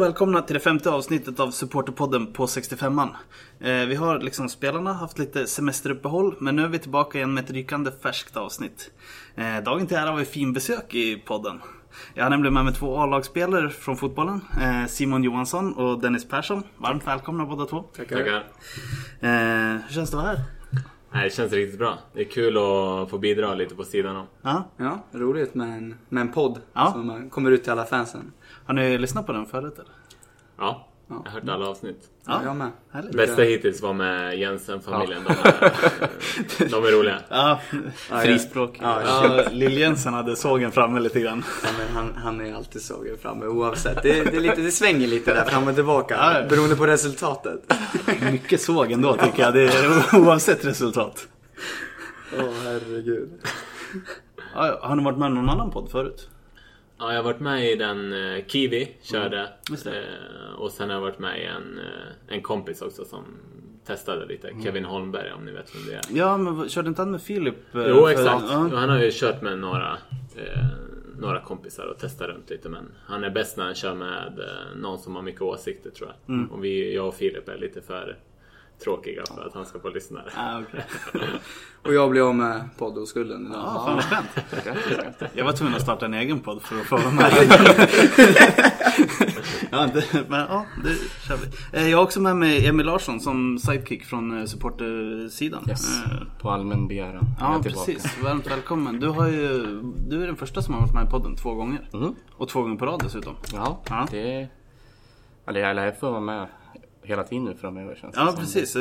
och välkomna till det femte avsnittet av Supporterpodden på 65an. Eh, vi har liksom spelarna haft lite semesteruppehåll men nu är vi tillbaka igen med ett rykande färskt avsnitt. Eh, dagen till ära har vi fin besök i podden. Jag har nämligen med mig två A-lagsspelare från fotbollen. Eh, Simon Johansson och Dennis Persson. Varmt välkomna båda två. Tackar. Eh, hur känns det att vara här? Nej, det känns riktigt bra. Det är kul att få bidra lite på sidan om. Ja. Ja, roligt med en, med en podd Ja. som kommer ut till alla fansen. Har ni lyssnat på den förut eller? Ja, jag har hört alla avsnitt. Ja. Jag med. Härligt. Bästa hittills var med Jensen-familjen. De, är, de är roliga. Ja, frispråk. Ja, Ja, Lill-Jensen hade sågen framme lite grann. Ja, men han, han är alltid sågen framme oavsett. Det, det, är lite, det svänger lite där fram och tillbaka Ja, ja. beroende på resultatet. Mycket såg ändå tycker jag, det är oavsett resultat. Åh herregud. Ja, ja. har ni varit med i någon annan podd förut? Ja, jag har varit med i den eh, Kiwi körde. det. Eh, och sen har jag varit med i en, eh, en kompis också som testade lite. Kevin Holmberg om ni vet vem det är. Ja, men körde inte han med Filip? eh, Jo, exakt. Ja. Han har ju kört med några, några kompisar och testat runt lite. Men han är bäst när han kör med någon som har mycket åsikter tror jag. Mm. Och vi, jag och Filip är lite för tråkiga för att han ska få lyssna. Ah, okej. Och jag blev av med poddoskulden idag. Ja, fan vad skönt. Jag var tvungen att starta en egen podd för att få vara med. ja, det, men ja, det kör vi. Eh, Jag har också med mig Emil Larsson som sidekick från eh, supportersidan. Yes. Eh, På allmän begäran. är Ja, precis. Varmt välkommen. Du, har ju, du är den första som har varit med i podden två gånger. Mm. Och två gånger på rad dessutom. Ja, Ja. det... Eller jag lär få vara med hela tiden nu framöver känns det Ja, som. precis. Så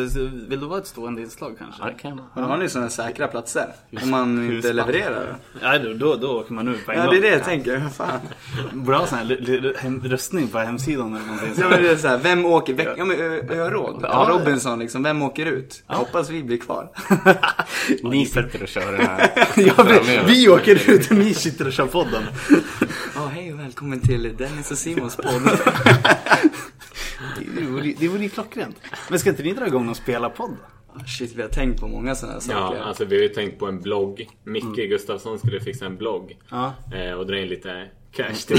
Vill du vara ett stående inslag kanske? Ja, det kan vara. har ni sådana säkra platser? Om man inte Husvagn. levererar? Nej, då, då, då åker man ur på en Ja, gång. det är det jag tänker. Fan. Bra sån här röstning på hemsidan eller någonting. Ja, men det är så här, vem åker veck- Ja men Ö- Öråd. Ja, Ja. Robinson liksom, vem åker ut? Jag hoppas vi blir kvar. Ni sitter och kör den här ja, vi, vi åker ut och ni sitter och kör podden. Ja, hej och välkommen till Dennis och Simons podd. Det vore, det vore ju klockrent. Men ska inte ni dra igång någon spelarpodd? Ah, Shit, vi har tänkt på många sådana Ja, saker. alltså vi har ju tänkt på en blogg. Micke Gustafsson skulle fixa en blogg. Ja. Eh, och dra in lite cash till.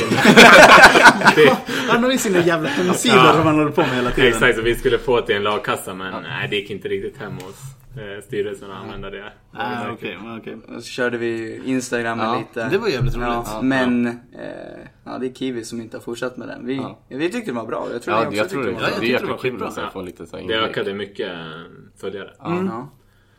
till Han har ju sina jävla hemsidor Ja. som han håller på med hela tiden. Exakt, så vi skulle få till en lagkassa men nej, det gick inte riktigt hem hos styrelsen att använda det. Ah, okej. Och så körde vi Instagram Ja, lite. det var jävligt roligt. Ja, Ja. men eh, ja, det är Kiwi som inte har fortsatt med den. Vi, Ja. vi tyckte det var bra. Jag tror Ja, ni också jag tror det. var det är det var jättekul att få lite så här Det ökade mycket eh, följare. Ja.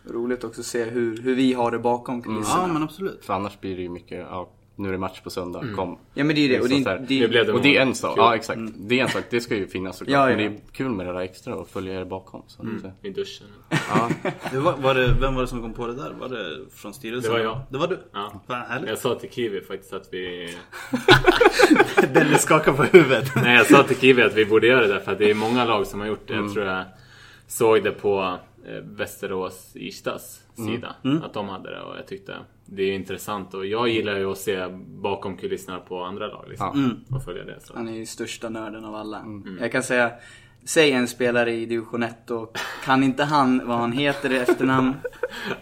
Roligt också att se hur, hur vi har det bakom kulisserna. Ja, men absolut. För annars blir det ju mycket, ja, nu är det match på söndag, kom. Ja, men det är det. Och det, är- det, blev det Och det är en sak, Kul. ja exakt. Det är en sak, det ska ju finnas såklart. Ja, ja. Men det är kul med det där extra och följa er bakom. Så Mm. att, I duschen. ja. Det var, var det, vem var det som kom på det där? Var det från styrelsen? Det var jag. Det var du? Ja. Fan, härligt. Jag sa till Kiwi faktiskt att vi... Dennis skakar på huvudet. Nej, jag sa till Kiwi att vi borde göra det där för att det är många lag som har gjort det. Jag tror jag såg det på eh, Västerås Irstas sida. Att de hade det och jag tyckte det är intressant. Och jag gillar ju att se bakom kulisserna på andra lag liksom. Och följa det. Så. Han är ju största nörden av alla. Mm. Jag kan säga, säg en spelare i division 1 och kan inte han vad han heter i efternamn,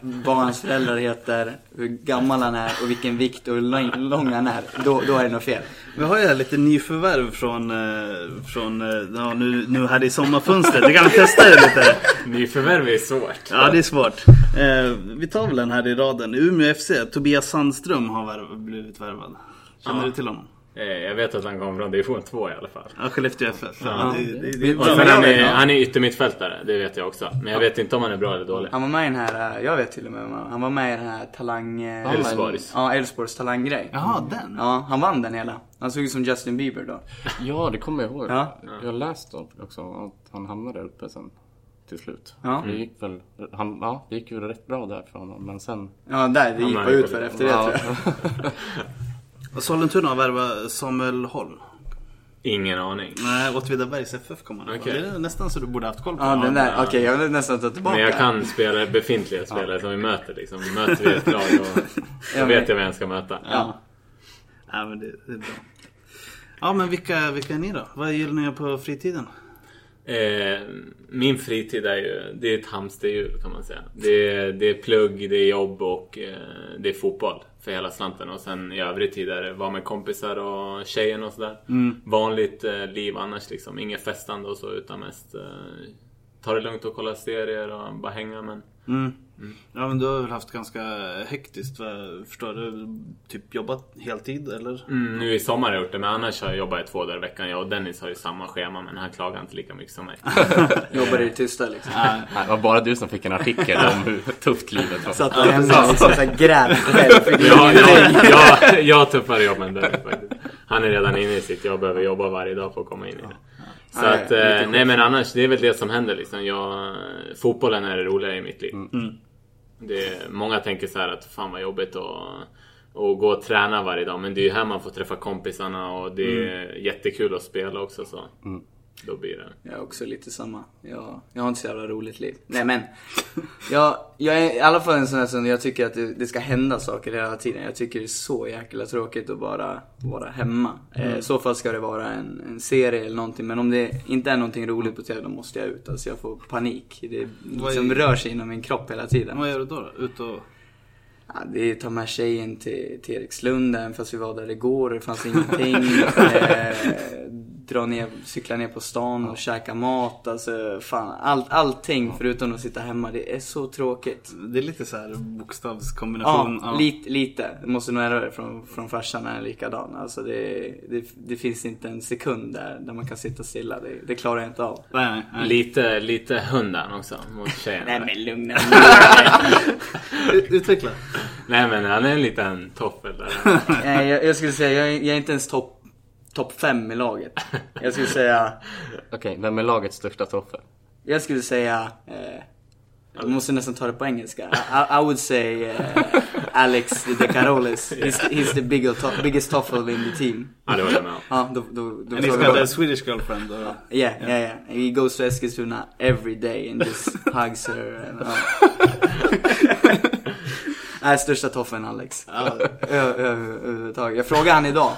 vad hans föräldrar heter, hur gammal han är och vilken vikt och hur lång, han är, då, då är det något fel. Vi har ju lite nyförvärv från, eh, från eh, ja, nu, nu här i sommarfönstret. Vi kan testa det lite. Nyförvärv är svårt. Ja, det är svårt. Eh, vi tar väl den här i raden. Umeå FC, Tobias Sandström har blivit värvad. Känner Ja. du till honom? Eh, Jag vet att han kommer från division 2 i alla fall. Ja, Skellefteå FF. Ja, det, det, det han, är, Ja. han är yttermittfältare, det vet jag också. Men jag vet inte om han är bra eller dålig. Han var med i den här, eh, jag vet till och med, han var med i den här talang... eh, Elfsborgs. Ja, Elfsborgs talanggrej. Jaha, den? Ja, han vann den hela. Han såg ut som Justin Bieber då. ja, det kommer jag ihåg. Ja. Jag har läst om också att han hamnade där uppe sen. Till slut. Ja. Det gick väl, han, ja, det gick ju rätt bra där för honom. Men sen, Ja, där, det gick bara är ut för på- efter det ja, tror jag. Och Sollentuna har värvat Samuel Holm. Ingen aning. Nej, Åtvidabergs FF kommer han Okej. Det är nästan så du borde haft koll på. Ja, den där, ja. okej jag vill nästan ta tillbaka. Men jag kan spela befintliga spelare som vi möter liksom. Möter vi ett lag och Ja, då vet jag vem jag ska möta. Ja. ja men det, det är bra. Ja men vilka, vilka är ni då? Vad gillar ni på fritiden? Eh, min fritid är ju det är ett hamsterhjul kan man säga. Det är, det är plugg, det är jobb och eh, det är fotboll för hela slanten. Och sen i övrig tid är det vara med kompisar och tjejen och sådär. Vanligt eh, liv annars liksom. Inget festande och så utan mest eh, ta det lugnt och kolla serier och bara hänga. Men Ja men du har väl haft ganska hektiskt, förstår du? Typ jobbat heltid eller? Mm, nu i sommar har jag gjort det, men annars har jag jobbat två dagar i veckan. Jag och Dennis har ju samma schema, men han klagar inte lika mycket som mig. Jobbar i det tysta liksom. Nej, det var bara du som fick en artikel om hur tufft livet var. Satt hemma och liksom såhär grät själv. Fick Jag, jag, jag, tuffare jobb än Dennis faktiskt. Han är redan inne i sitt, jag behöver jobba varje dag för att komma in i det. Så Nej, att, eh, nej men annars, det är väl det som händer liksom. Jag, fotbollen är det roliga i mitt liv. Det, många tänker så här att fan vad jobbigt att och gå och träna varje dag. Men det är ju här man får träffa kompisarna och det är jättekul att spela också. Så. Då blir det. Jag är också lite samma. Jag, jag har inte så jävla roligt liv. Nej men. Jag, jag är i alla fall en sån här som jag tycker att det, det ska hända saker hela tiden. Jag tycker det är så jäkla tråkigt att bara vara hemma. Eh, I så fall ska det vara en, en serie eller någonting. Men om det inte är någonting roligt på TV då måste jag ut. Alltså jag får panik. Det liksom är- rör sig inom min kropp hela tiden. Vad gör du då? då? Ut och... Ja, det är ta med tjejen till, till Erikslund fast vi var där igår det fanns ingenting. eh, dra ner, cykla ner på stan och käka mat. Alltså fan, all, allting förutom att sitta hemma. Det är så tråkigt. Det är lite så här bokstavskombination. Ja, Lite, lite. Det måste nog ändra det från, från farsan är likadan. Alltså det, det, det finns inte en sekund där, där man kan sitta stilla. Det, det klarar jag inte av. Nej, nej, nej. Lite, lite hunden också mot tjejerna. Nej men lugna Ut- Utveckla. Nej men han är en liten toffel där. Nej, jag, jag skulle säga, jag jag är inte ens topp top fem i laget. Jag skulle säga Okej, vem är lagets största toffel? Jag skulle säga, eh, jag måste nästan ta det på engelska. I, I would say eh, Alex De Carolis. He's, he's the bigger to- biggest toffel in the team. Ja det var jag med om. Ja, då, då, då And he's got a Swedish girlfriend. Och... Yeah, yeah, yeah. He goes to Eskilstuna every day and just hugs her. And, ja. Nej, största toffeln Alex. Ö- ö- ö- Överhuvudtaget. Jag frågade han idag.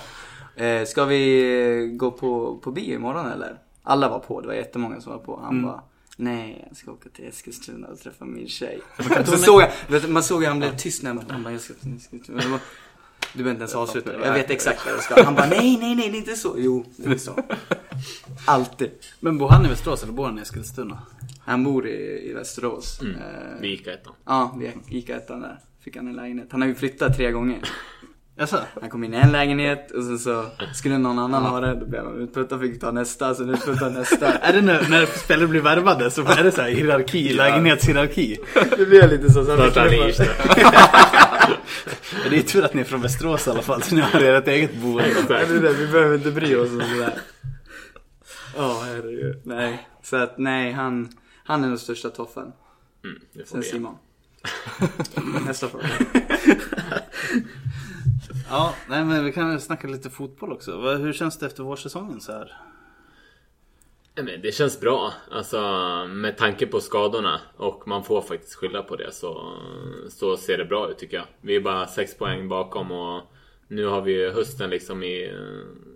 Eh, ska vi gå på, på bio imorgon eller? Alla var på, det var jättemånga som var på. Han bara Nej, jag ska åka till Eskilstuna och träffa min tjej. Så såg jag, man såg hur han blev tyst när han bara, jag ska till Eskilstuna. Bara, Du behöver inte ens avsluta. Jag vet exakt vad jag ska. Han bara, nej, nej, nej, det är inte så. Jo, det är så. Alltid. Men bor han i Västerås eller bor han i Eskilstuna? Han bor i, i Västerås. Mm. Eh, Vi gick ettan. ja, vi gick ettan där. Fick han en lägenhet. Han har ju flyttat tre gånger. Jaså? Han kom in i en lägenhet och sen så skulle någon annan ha det. Då blev han utputtad fick ta nästa, sen utputtad nästa. Är det nu, när spelare blir värvade så är det så här hierarki, lägenhetshierarki? Det blev lite så. så. Det är tur att ni är från Västerås i alla fall, så ni har ert eget boende. Det det, vi behöver inte bry oss om sådär. Ja, herregud. Nej. Så att nej, han, han är den största toffeln. Mm, Sen. Simon. Nästa fråga. Ja, nej men vi kan snacka lite fotboll också. Hur känns det efter vårsäsongen så här? Nej, men det känns bra. Alltså med tanke på skadorna och man får faktiskt skylla på det så, så ser det bra ut tycker jag. Vi är bara sex poäng bakom och nu har vi hösten liksom i,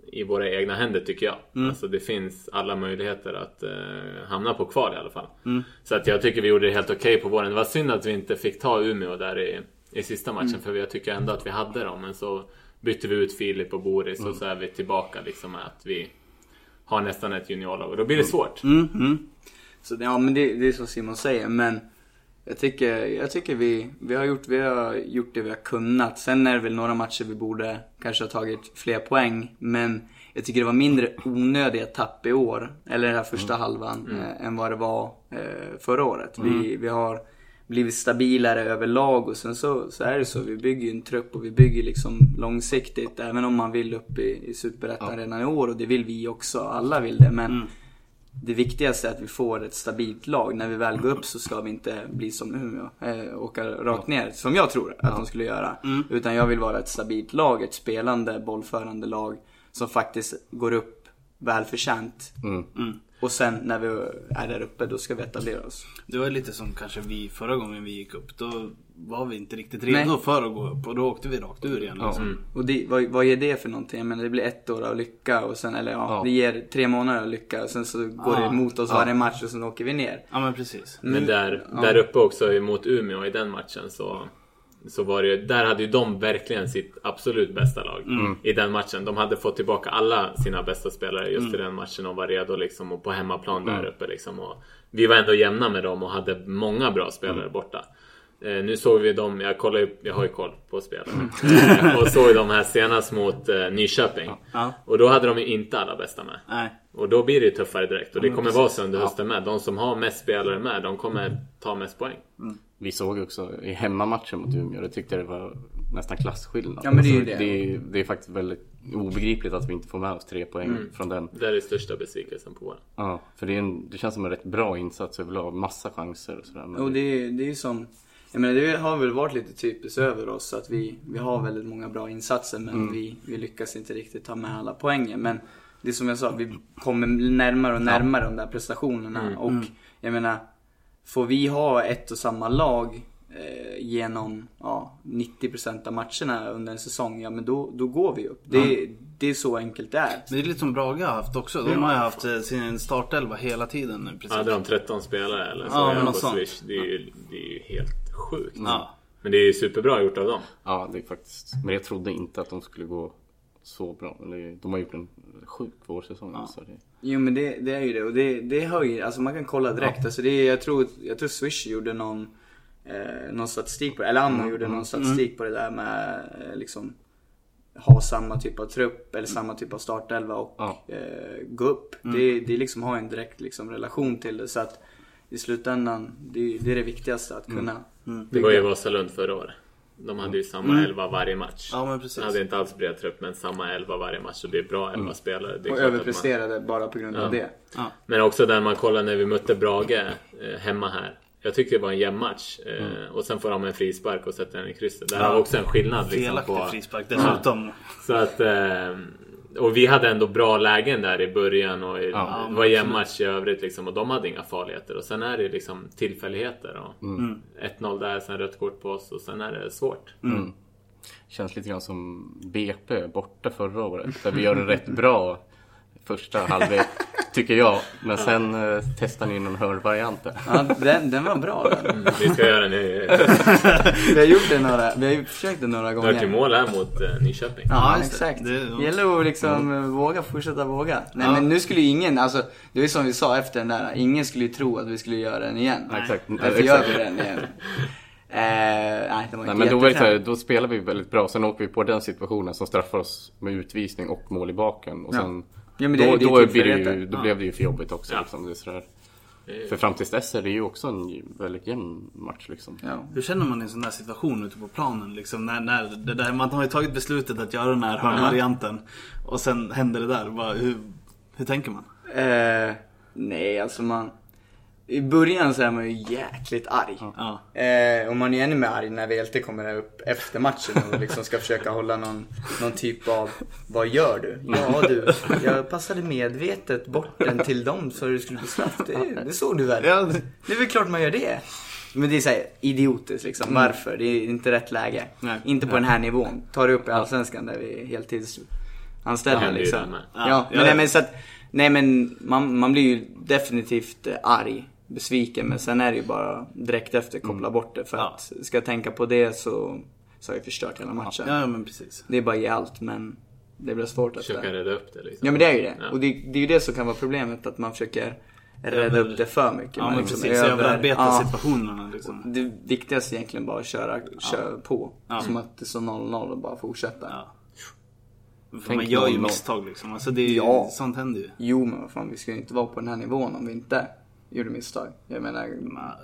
i våra egna händer tycker jag. Alltså det finns alla möjligheter att eh, hamna på kval i alla fall. Så att jag tycker vi gjorde det helt okej på våren. Det var synd att vi inte fick ta Umeå där i, i sista matchen för jag tycker ändå att vi hade dem. Men så bytte vi ut Filip och Boris och så är vi tillbaka liksom med att vi har nästan ett juniorlag och då blir det svårt. Mm, mm. Så ja men det, det är så Simon säger men jag tycker, jag tycker vi, vi, har gjort, vi har gjort det vi har kunnat. Sen är det väl några matcher vi borde kanske ha tagit fler poäng. Men jag tycker det var mindre onödiga tapp i år, eller den här första halvan, eh, än vad det var eh, förra året. Vi, vi har blivit stabilare överlag och sen så, så är det så. Vi bygger ju en trupp och vi bygger liksom långsiktigt. Även om man vill upp i, i Superettan redan i år och det vill vi också. Alla vill det. Men det viktigaste är att vi får ett stabilt lag. När vi väl går upp så ska vi inte bli som Umeå. Eh, åka rakt ner. Som jag tror att de skulle göra. Utan jag vill vara ett stabilt lag. Ett spelande, bollförande lag. Som faktiskt går upp välförtjänt. Och sen när vi är där uppe då ska vi etablera oss. Det var lite som kanske vi förra gången vi gick upp. Då var vi inte riktigt redo Nej. för att gå upp och då åkte vi rakt ur igen. Liksom. Mm. Och det, vad, vad ger det för någonting? Jag menar, det blir ett år av lycka och sen, eller ja, Ja. det ger tre månader av lycka och sen så går Ja. det emot oss varje match och sen åker vi ner. Ja men precis. Men där, där uppe också mot Umeå i den matchen så, så var det ju, där hade ju de verkligen sitt absolut bästa lag i den matchen. De hade fått tillbaka alla sina bästa spelare just i den matchen och var redo liksom och på hemmaplan där uppe liksom. Och vi var ändå jämna med dem och hade många bra spelare borta. Eh, nu såg vi dem, jag kollar ju, jag har ju koll på spelarna. Eh, och såg de här senast mot eh, Nyköping. Ja. Och då hade de ju inte alla bästa med. Nej. Och då blir det ju tuffare direkt. Och det kommer vara så under hösten med. De som har mest spelare med, de kommer ta mest poäng. Vi såg också i hemmamatchen mot Umeå, det tyckte jag det var nästan klasskillnad. Ja, men det är Alltså, det. det. är, det är faktiskt väldigt obegripligt att vi inte får med oss tre poäng från den. Det är det största besvikelsen på våren. Ja, för det, är en, det känns som en rätt bra insats överlag. Massa chanser och sådär. Men Och det, är- det är ju som, jag menar det har väl varit lite typiskt över oss att vi, vi har väldigt många bra insatser men vi, vi lyckas inte riktigt ta med alla poängen. Men det är som jag sa, vi kommer närmare och närmare de där prestationerna och jag menar, får vi ha ett och samma lag eh, genom ja, 90% av matcherna under en säsong, ja men då, då går vi upp. Det, det är så enkelt det är. Det är lite som Brage har haft också. De har ju haft eh, sin startelva hela tiden nu precis. Hade de 13 spelare eller så Ja, ja, men på något sånt. Det är, ju, det är ju helt sjukt. Ja. Men det är ju superbra gjort av dem. Ja, det är faktiskt. Men jag trodde inte att de skulle gå så bra. Det, de har gjort en sjuk vårsäsong. Så det, Jo men det, det är ju det och det, det höjer, alltså man kan kolla direkt. Alltså det är, jag, tror, jag tror Swish gjorde någon, eh, någon statistik på det, eller Anna gjorde någon statistik på det där med eh, liksom ha samma typ av trupp eller samma typ av startelva och Ja. eh, gå upp. Det, det liksom har en direkt liksom relation till det så att i slutändan, det, det är det viktigaste att kunna Det var ju Vasalund förra året. De hade ju samma elva varje match. Ja, men precis. De hade inte alls bred trupp men samma elva varje match. Så det är bra elva spelare. Det är och att man- överpresterade bara på grund av det. Men också där man kollar när vi mötte Brage eh, hemma här. Jag tyckte det var en jämn match. Eh, Och sen får de en frispark och sätter den i krysset. Där har vi också en skillnad. Liksom, Felaktig på, frispark dessutom. Så att, eh, och vi hade ändå bra lägen där i början och i, Ja, det var jämn match i övrigt liksom, och de hade inga farligheter. Och sen är det liksom tillfälligheter. Och 1-0 där, sen rött kort på oss och sen är det svårt. känns lite grann som BP borta förra året. Där vi gör det rätt bra första halvlek, tycker jag. Men sen eh, testar ni någon hörnvariant där. Ja, den, den var bra den. Mm, vi ska göra det nu. Vi har gjort det några, vi har ju försökt det några Vi har till gånger. mål här mot eh, Nyköping. Ja, det. exakt. Det- gäller att liksom eh, våga, fortsätta våga. Nej Ja. men nu skulle ju ingen, alltså det ju som vi sa efter den där, ingen skulle ju tro att vi skulle göra den igen. Ja, exakt. Därför gör vi den igen. Eh, nej, det Nej, men då, det här, då spelar vi väldigt bra. Sen åker vi på den situationen som straffar oss med utvisning och mål i baken. Och Ja. sen, Ja, men det då, det då, blir det ju, då blev det ju för jobbigt också. Ja. Liksom, det är sådär. För fram tills dess är det ju också en väldigt jämn match. Liksom. Ja. Hur känner man i en sån där situation ute på planen? Liksom, när, när det där, man har ju tagit beslutet att göra den här hörnvarianten. Och sen händer det där. Bara, hur, hur tänker man? Eh, nej, alltså man... I början så är man ju jäkligt arg. Ja. Eh, och man är ännu mer arg när VLT kommer upp efter matchen och liksom ska försöka hålla någon, någon typ av Vad gör du? Ja du, jag passade medvetet bort den till dem så det skulle bli straff. Det, det såg du väl? Ja, det- Det är väl klart man gör det. Men det är såhär idiotiskt liksom. Varför? Det är inte rätt läge. Nej. Inte på den här nivån. Ta det upp i Allsvenskan där vi är heltidsanställda ju liksom. Ja, Ja, men, ja, nej, ja. men så att, nej men man, man blir ju definitivt arg, besviken. Men sen är det ju bara direkt efter koppla bort det. För Ja. att ska jag tänka på det så, så har jag förstört hela matchen. Ja, ja men precis. Det är bara att ge allt men det blir svårt att... Försöka rädda upp det liksom. Ja men det är ju det. Ja. Och det, det är ju det som kan vara problemet, att man försöker rädda upp det för mycket. Ja Man men liksom precis. över- Överarbeta ja. situationerna liksom. Det viktigaste är egentligen bara att köra, köra på. Ja. Som att det är så 0-0 och bara fortsätta. Ja. Tänk man gör ju 0-0. misstag liksom. Alltså det är ju, Ja. sånt händer ju. Jo men vad fan, vi ska ju inte vara på den här nivån om vi inte gjorde misstag. Jag menar,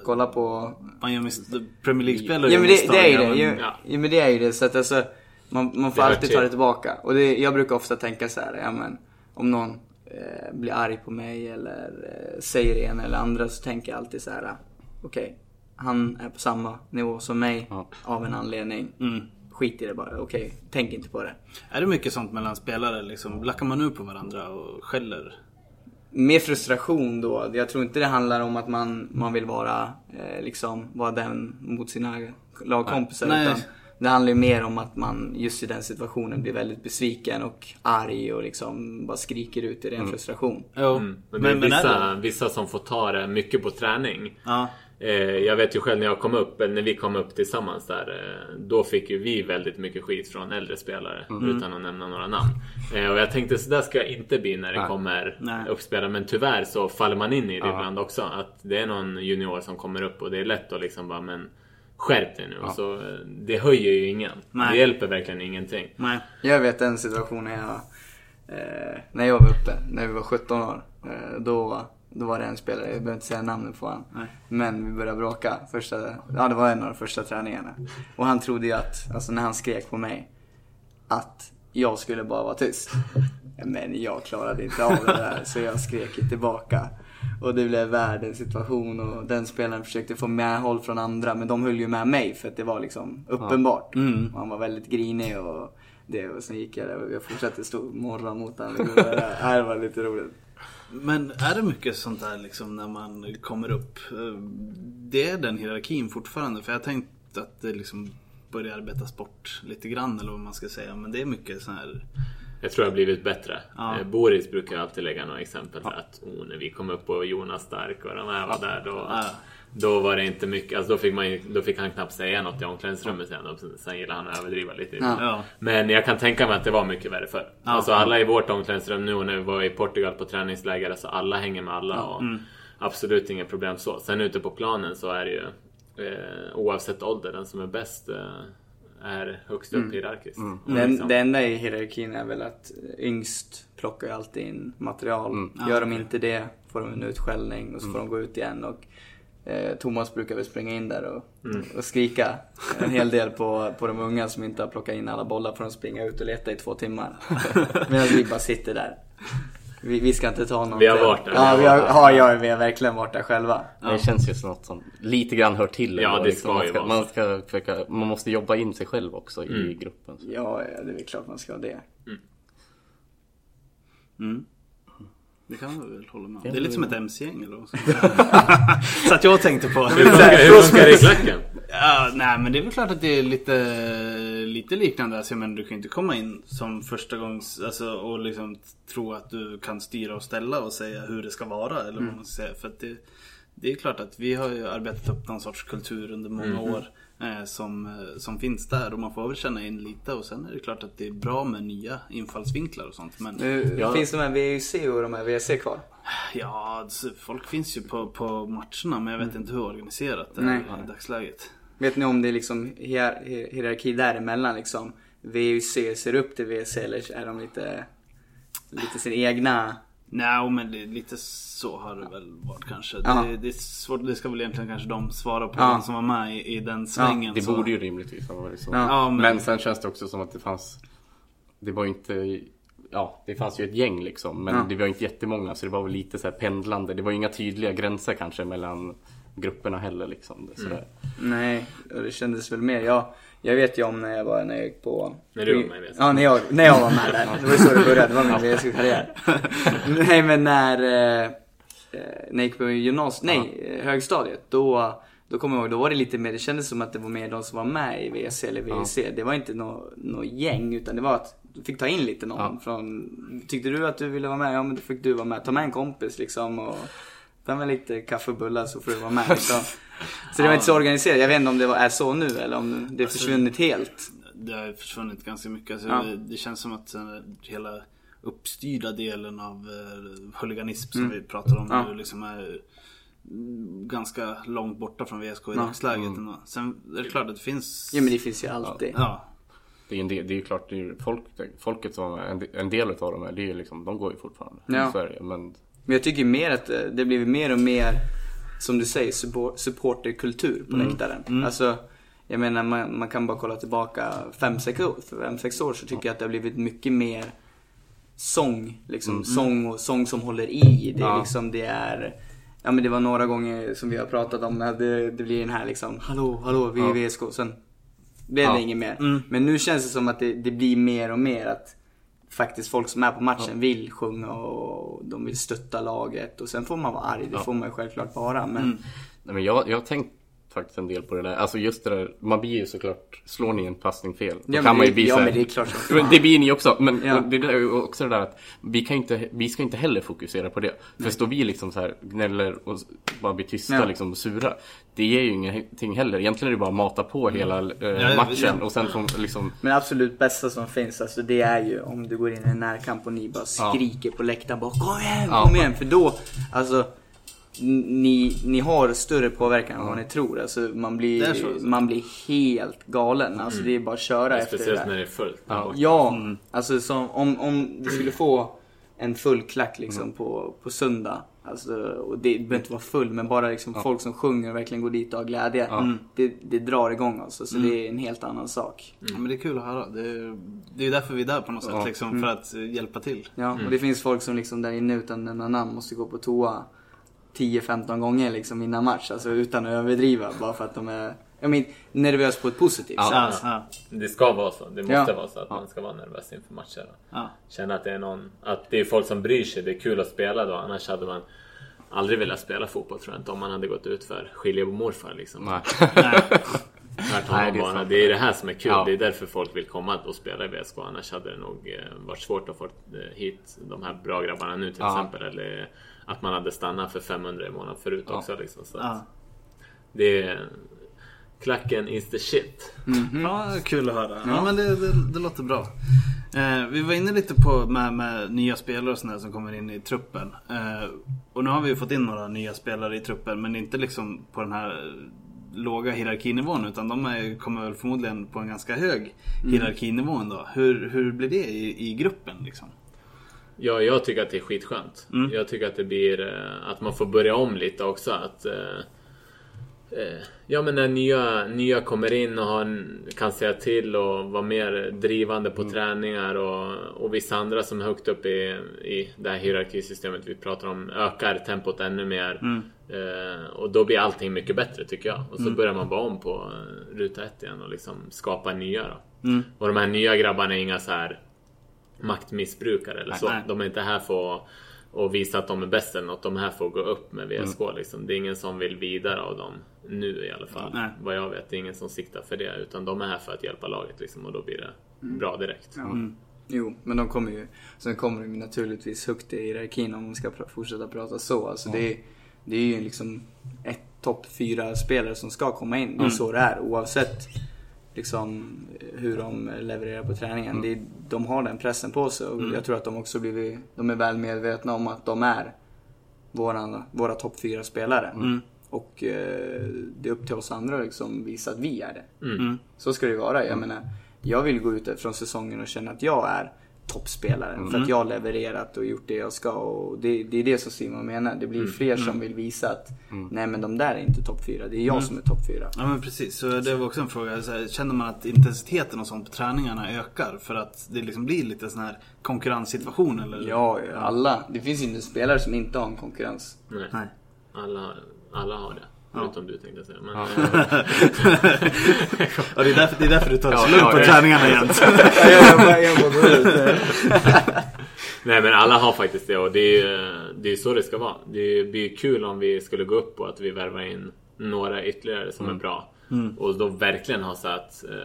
kolla på... Man gör mis- Premier League-spelare Ja gör det, det är misstag, det. ja, men- ja. jo men det är ju det. Så att alltså, man, man får alltid ta det tillbaka. Och det, jag brukar ofta tänka så här, ja men om någon eh, blir arg på mig eller eh, säger det ena eller andra så tänker jag alltid så här, okej, han är på samma nivå som mig Ja. av en anledning. Mm. Skit i det bara, okej, tänk inte på det. Är det mycket sånt mellan spelare liksom? Lackar man ur på varandra och skäller? Mer frustration då. Jag tror inte det handlar om att man, man vill vara, eh, liksom, vara den mot sina lagkompisar. Nej. Utan det handlar ju mer om att man just i den situationen blir väldigt besviken och arg och liksom bara skriker ut i ren frustration. Jo. Mm. Men det är Men, men är vissa, det? vissa som får ta det mycket på träning. Ja. Eh, jag vet ju själv när jag kom upp, eller när vi kom upp tillsammans där. Eh, då fick ju vi väldigt mycket skit från äldre spelare. Mm. Utan att nämna några namn. Eh, och jag tänkte så där ska jag inte bli när det Nej. kommer Nej. uppspelare. Men tyvärr så faller man in i det Ja. ibland också. Att det är någon junior som kommer upp och det är lätt att liksom bara men skärp dig nu. Och så, eh, det höjer ju ingen. Nej. Det hjälper verkligen ingenting. Nej. Jag vet en situation när jag, eh, när jag var uppe, när vi var 17 år. Eh, då, då var det en spelare, jag behöver inte säga namnet på honom. Nej. Men vi började bråka. Första, ja det var en av de första träningarna. Och han trodde ju att, alltså när han skrek på mig, att jag skulle bara vara tyst. Men jag klarade inte av det där så jag skrek ju tillbaka. Och det blev världens situation och den spelaren försökte få medhåll från andra men de höll ju med mig för att det var liksom uppenbart. Och han var väldigt grinig och det och sen gick jag där och jag fortsatte stå morra mot honom. Det här var lite roligt. Men är det mycket sånt där liksom när man kommer upp? eh, Det är den hierarkin fortfarande? För jag har tänkt att det liksom börjar arbetas bort lite grann eller vad man ska säga. Men det är mycket sån här... Jag tror det har blivit bättre. Ja. Eh, Boris brukar alltid lägga några exempel för att oh, när vi kom upp och Jonas Stark och de här var där då, Ja. Då var det inte mycket. Alltså då, fick man, då fick han knappt säga något i omklädningsrummet sen. Och sen- sen gillade han att överdriva lite. Ja. Men jag kan tänka mig att det var mycket värre förr. Ja. Alltså alla i vårt omklädningsrum nu och när vi var i Portugal på träningsläger. Så alla hänger med alla. Och Mm. Absolut inga problem så. Sen ute på planen så är det ju eh, oavsett ålder, den som är bäst eh, är högst upp hierarkiskt. Och Den, liksom- det enda i hierarkin är väl att yngst plockar ju alltid in material. Gör de inte det får de en utskällning och så får de gå ut igen. Och, eh, Thomas brukar väl springa in där och, och skrika en hel del på, på de unga som inte har plockat in alla bollar får de springa ut och leta i två timmar. Medan vi bara sitter där. Vi, vi ska inte ta någon Vi har varit där, Ja, vi har ja, ja, vi har verkligen varit där själva. Det känns ju som något som lite grann hör till. Ja, det liksom. ska man ska, man ska försöka, man måste jobba in sig själv också i gruppen. Så. Ja, ja, det är klart man ska ha det. Mm. Det kan man väl hålla med om. Det är lite som ett MC-gäng eller vad Så att jag tänkte på. Hur funkar, det i klacken? Ja, nej men det är väl klart att det är lite, lite liknande. Alltså, men du kan ju inte komma in som första gångs alltså, och liksom tro att du kan styra och ställa och säga hur det ska vara. Eller vad man ska säga. För att det, det är klart att vi har ju arbetat upp någon sorts kultur under många år. Eh, som, eh, som finns där och man får väl känna in lite. Och sen är det klart att det är bra med nya infallsvinklar och sånt. Men Nu, Ja. Finns de här VUC och de här VC kvar? ja, alltså, folk finns ju på, på matcherna men jag vet inte hur organiserat det är Nej. i dagsläget. Vet ni om det är liksom hier- hier- hierarki däremellan liksom? VUC ser upp till VC eller är de lite, lite sin egna? Nej, men det, lite så har det väl varit kanske. Ja. Det, det är svårt, det ska väl egentligen kanske de svara på, Ja. de som var med i, i den svängen. Det så. borde ju rimligtvis ha varit så. Ja. Ja, men, Men sen känns det också som att det fanns Det var ju inte Ja, det fanns ju ett gäng liksom Men Ja. det var inte jättemånga så det var väl lite så här pendlande Det var ju inga tydliga gränser kanske mellan grupperna heller liksom det, sådär. Nej, och det kändes väl mer. Jag, jag vet ju om när jag var när jag gick på... När du var med VC. Ja, när jag, när jag var med där. Det var så det började. Det var min VC-karriär. Nej, men när... Eh, eh, när jag gick på gymnasiet, nej, eh, högstadiet. Då, då kommer jag ihåg, då var det lite mer, det kändes som att det var mer de som var med i VC eller VC. Det var inte något nå gäng utan det var att du fick ta in lite någon Ja. från... Tyckte du att du ville vara med? Ja men då fick du vara med. Ta med en kompis liksom och... Ta med lite kaffe och bullar så får du vara med liksom. Så det var inte så organiserat. Jag vet inte om det var, är så nu eller om det är försvunnit helt. det har försvunnit ganska mycket. Alltså, Ja. det, det känns som att eh, hela uppstyrda delen av eh, huliganism som vi pratar om Mm. Ja. nu liksom är mm, ganska långt borta från VSK i Ja. dagsläget. ändå. Sen är det klart att det finns... Ja men det finns ju alltid. Ja, Det är del, det är ju klart, det är folk, folket som är, en del- en del av dem är, det är liksom, de går ju fortfarande Ja. i Sverige men Men jag tycker mer att det det blir mer och mer, som du säger, support, supporterkultur på läktaren. Alltså, jag menar man, man kan bara kolla tillbaka 5-6 år, fem, sex år så tycker jag att det har blivit mycket mer sång. Liksom sång och sång som håller i. Det är Ja. liksom, det är Ja men det var några gånger som vi har pratat om att det, det blir den här liksom Hallå, hallå, vi är Ja. VSK. Sen blev det Ja. inget mer. Men nu känns det som att det, det blir mer och mer att faktiskt folk som är på matchen vill sjunga och de vill stötta laget. Och sen får man vara arg, det får man ju självklart vara. Men Nej, men jag, jag har tänkt faktiskt en del på det där. Alltså just det där, man blir ju såklart, slår ni en passning fel, då Ja, kan men man ju det- bli ja, men det är klart som Men Det blir ni också, men Ja. det är ju också det där att vi, kan inte, vi ska inte heller fokusera på det. För står vi liksom så här gnäller och bara blir tysta Ja. liksom och sura, det ger ju ingenting heller. Egentligen är det bara att mata på hela eh, ja, matchen och sen får liksom Men absolut bästa som finns, alltså det är ju om du går in i en närkamp och ni bara skriker på läktaren bara Kom igen, Ja. kom igen! För då, alltså ni, ni har större påverkan än vad ni tror. Alltså man blir, så. man blir helt galen. Alltså det är bara att köra efter det Speciellt när det är fullt. Ja. Ja, alltså som, om, om du skulle få en full klack liksom på, på söndag. Alltså, och det behöver inte vara full men bara liksom folk som sjunger och verkligen går dit och har glädje. Det, det drar igång alltså. Så det är en helt annan sak. Ja, men det är kul att höra. Det är, det är därför vi är där på något sätt. Ja. Liksom, För att hjälpa till. Ja, och det finns folk som liksom där inne utan nämna namn måste gå på toa 10-15 gånger liksom innan match. Alltså utan att överdriva. Bara för att de är jag men, nervös på ett positivt sätt. Ja, ja, Det ska vara så. Det måste Ja. vara så att man ska vara nervös inför matcher. ja. Känna att det är någon, att det är folk som bryr sig. Det är kul att spela då. Annars hade man aldrig velat spela fotboll tror jag inte. Om man hade gått ut för skiljemorfar liksom. nej. Nej, det är. Det är det här som är kul. Ja. Det är därför folk vill komma och spela i VSK. Annars hade det nog eh, varit svårt att få eh, hit de här bra grabbarna nu till Ja. exempel. Eller att man hade stannat för 500 i månaden förut Ja. också. Liksom. Så att Ja. det är... Klacken is the shit. Ja, kul att höra. Ja, men det, det, det låter bra. Eh, vi var inne lite på med, med nya spelare och sådär som kommer in i truppen. Eh, och nu har vi ju fått in några nya spelare i truppen men inte liksom på den här låga hierarkinivån utan de är, kommer väl förmodligen på en ganska hög hierarkinivå ändå. Hur, hur blir det i, i gruppen liksom? Ja, jag tycker att det är skitskönt. Jag tycker att det blir eh, att man får börja om lite också. Att, eh, eh, ja, men när nya, nya kommer in och har, kan säga till och vara mer drivande på träningar och, och vissa andra som är högt upp i, i det här hierarkisystemet vi pratar om ökar tempot ännu mer. Eh, och då blir allting mycket bättre tycker jag. Och så börjar man bara om på ruta ett igen och liksom skapa nya då. Och de här nya grabbarna är inga så här maktmissbrukare eller så. Nej. De är inte här för att och visa att de är bäst eller något. De är här för att gå upp med VSK liksom. Det är ingen som vill vidare av dem. Nu i alla fall. Nej. Vad jag vet. Det är ingen som siktar för det. Utan de är här för att hjälpa laget liksom. Och då blir det bra direkt. Ja. Jo, men de kommer ju, sen kommer de ju naturligtvis högt i hierarkin om man ska pr- fortsätta prata så. Alltså det, är, det är ju liksom ett topp fyra spelare som ska komma in. Det är så det är oavsett liksom hur de levererar på träningen. Det är, de har den pressen på sig och jag tror att de också blivit, de är väl medvetna om att de är våra, våra topp fyra spelare. Och eh, det är upp till oss andra att liksom visa att vi är det. Mm. Så ska det vara. Jag menar, jag vill gå ut från säsongen och känna att jag är toppspelaren. För att jag har levererat och gjort det jag ska. Och det, det är det som Simon menar. Det blir fler som vill visa att nej men de där är inte topp fyra. Det är jag som är topp fyra. Ja men precis, så det var också en fråga. Så här, känner man att intensiteten och sånt på träningarna ökar för att det liksom blir lite sån här konkurrenssituation eller? Ja, alla. Det finns ju inte spelare som inte har en konkurrens. Nej. Nej. Alla, alla har det. Förutom du tänkte säga. Men, Ja, det, är därför, det är därför du tar Ja, ja, på ja. träningarna jämt. Nej men alla har faktiskt det och det är ju det är så det ska vara. Det blir kul om vi skulle gå upp och att vi värvar in några ytterligare som är bra. Och då verkligen ha satt... eh,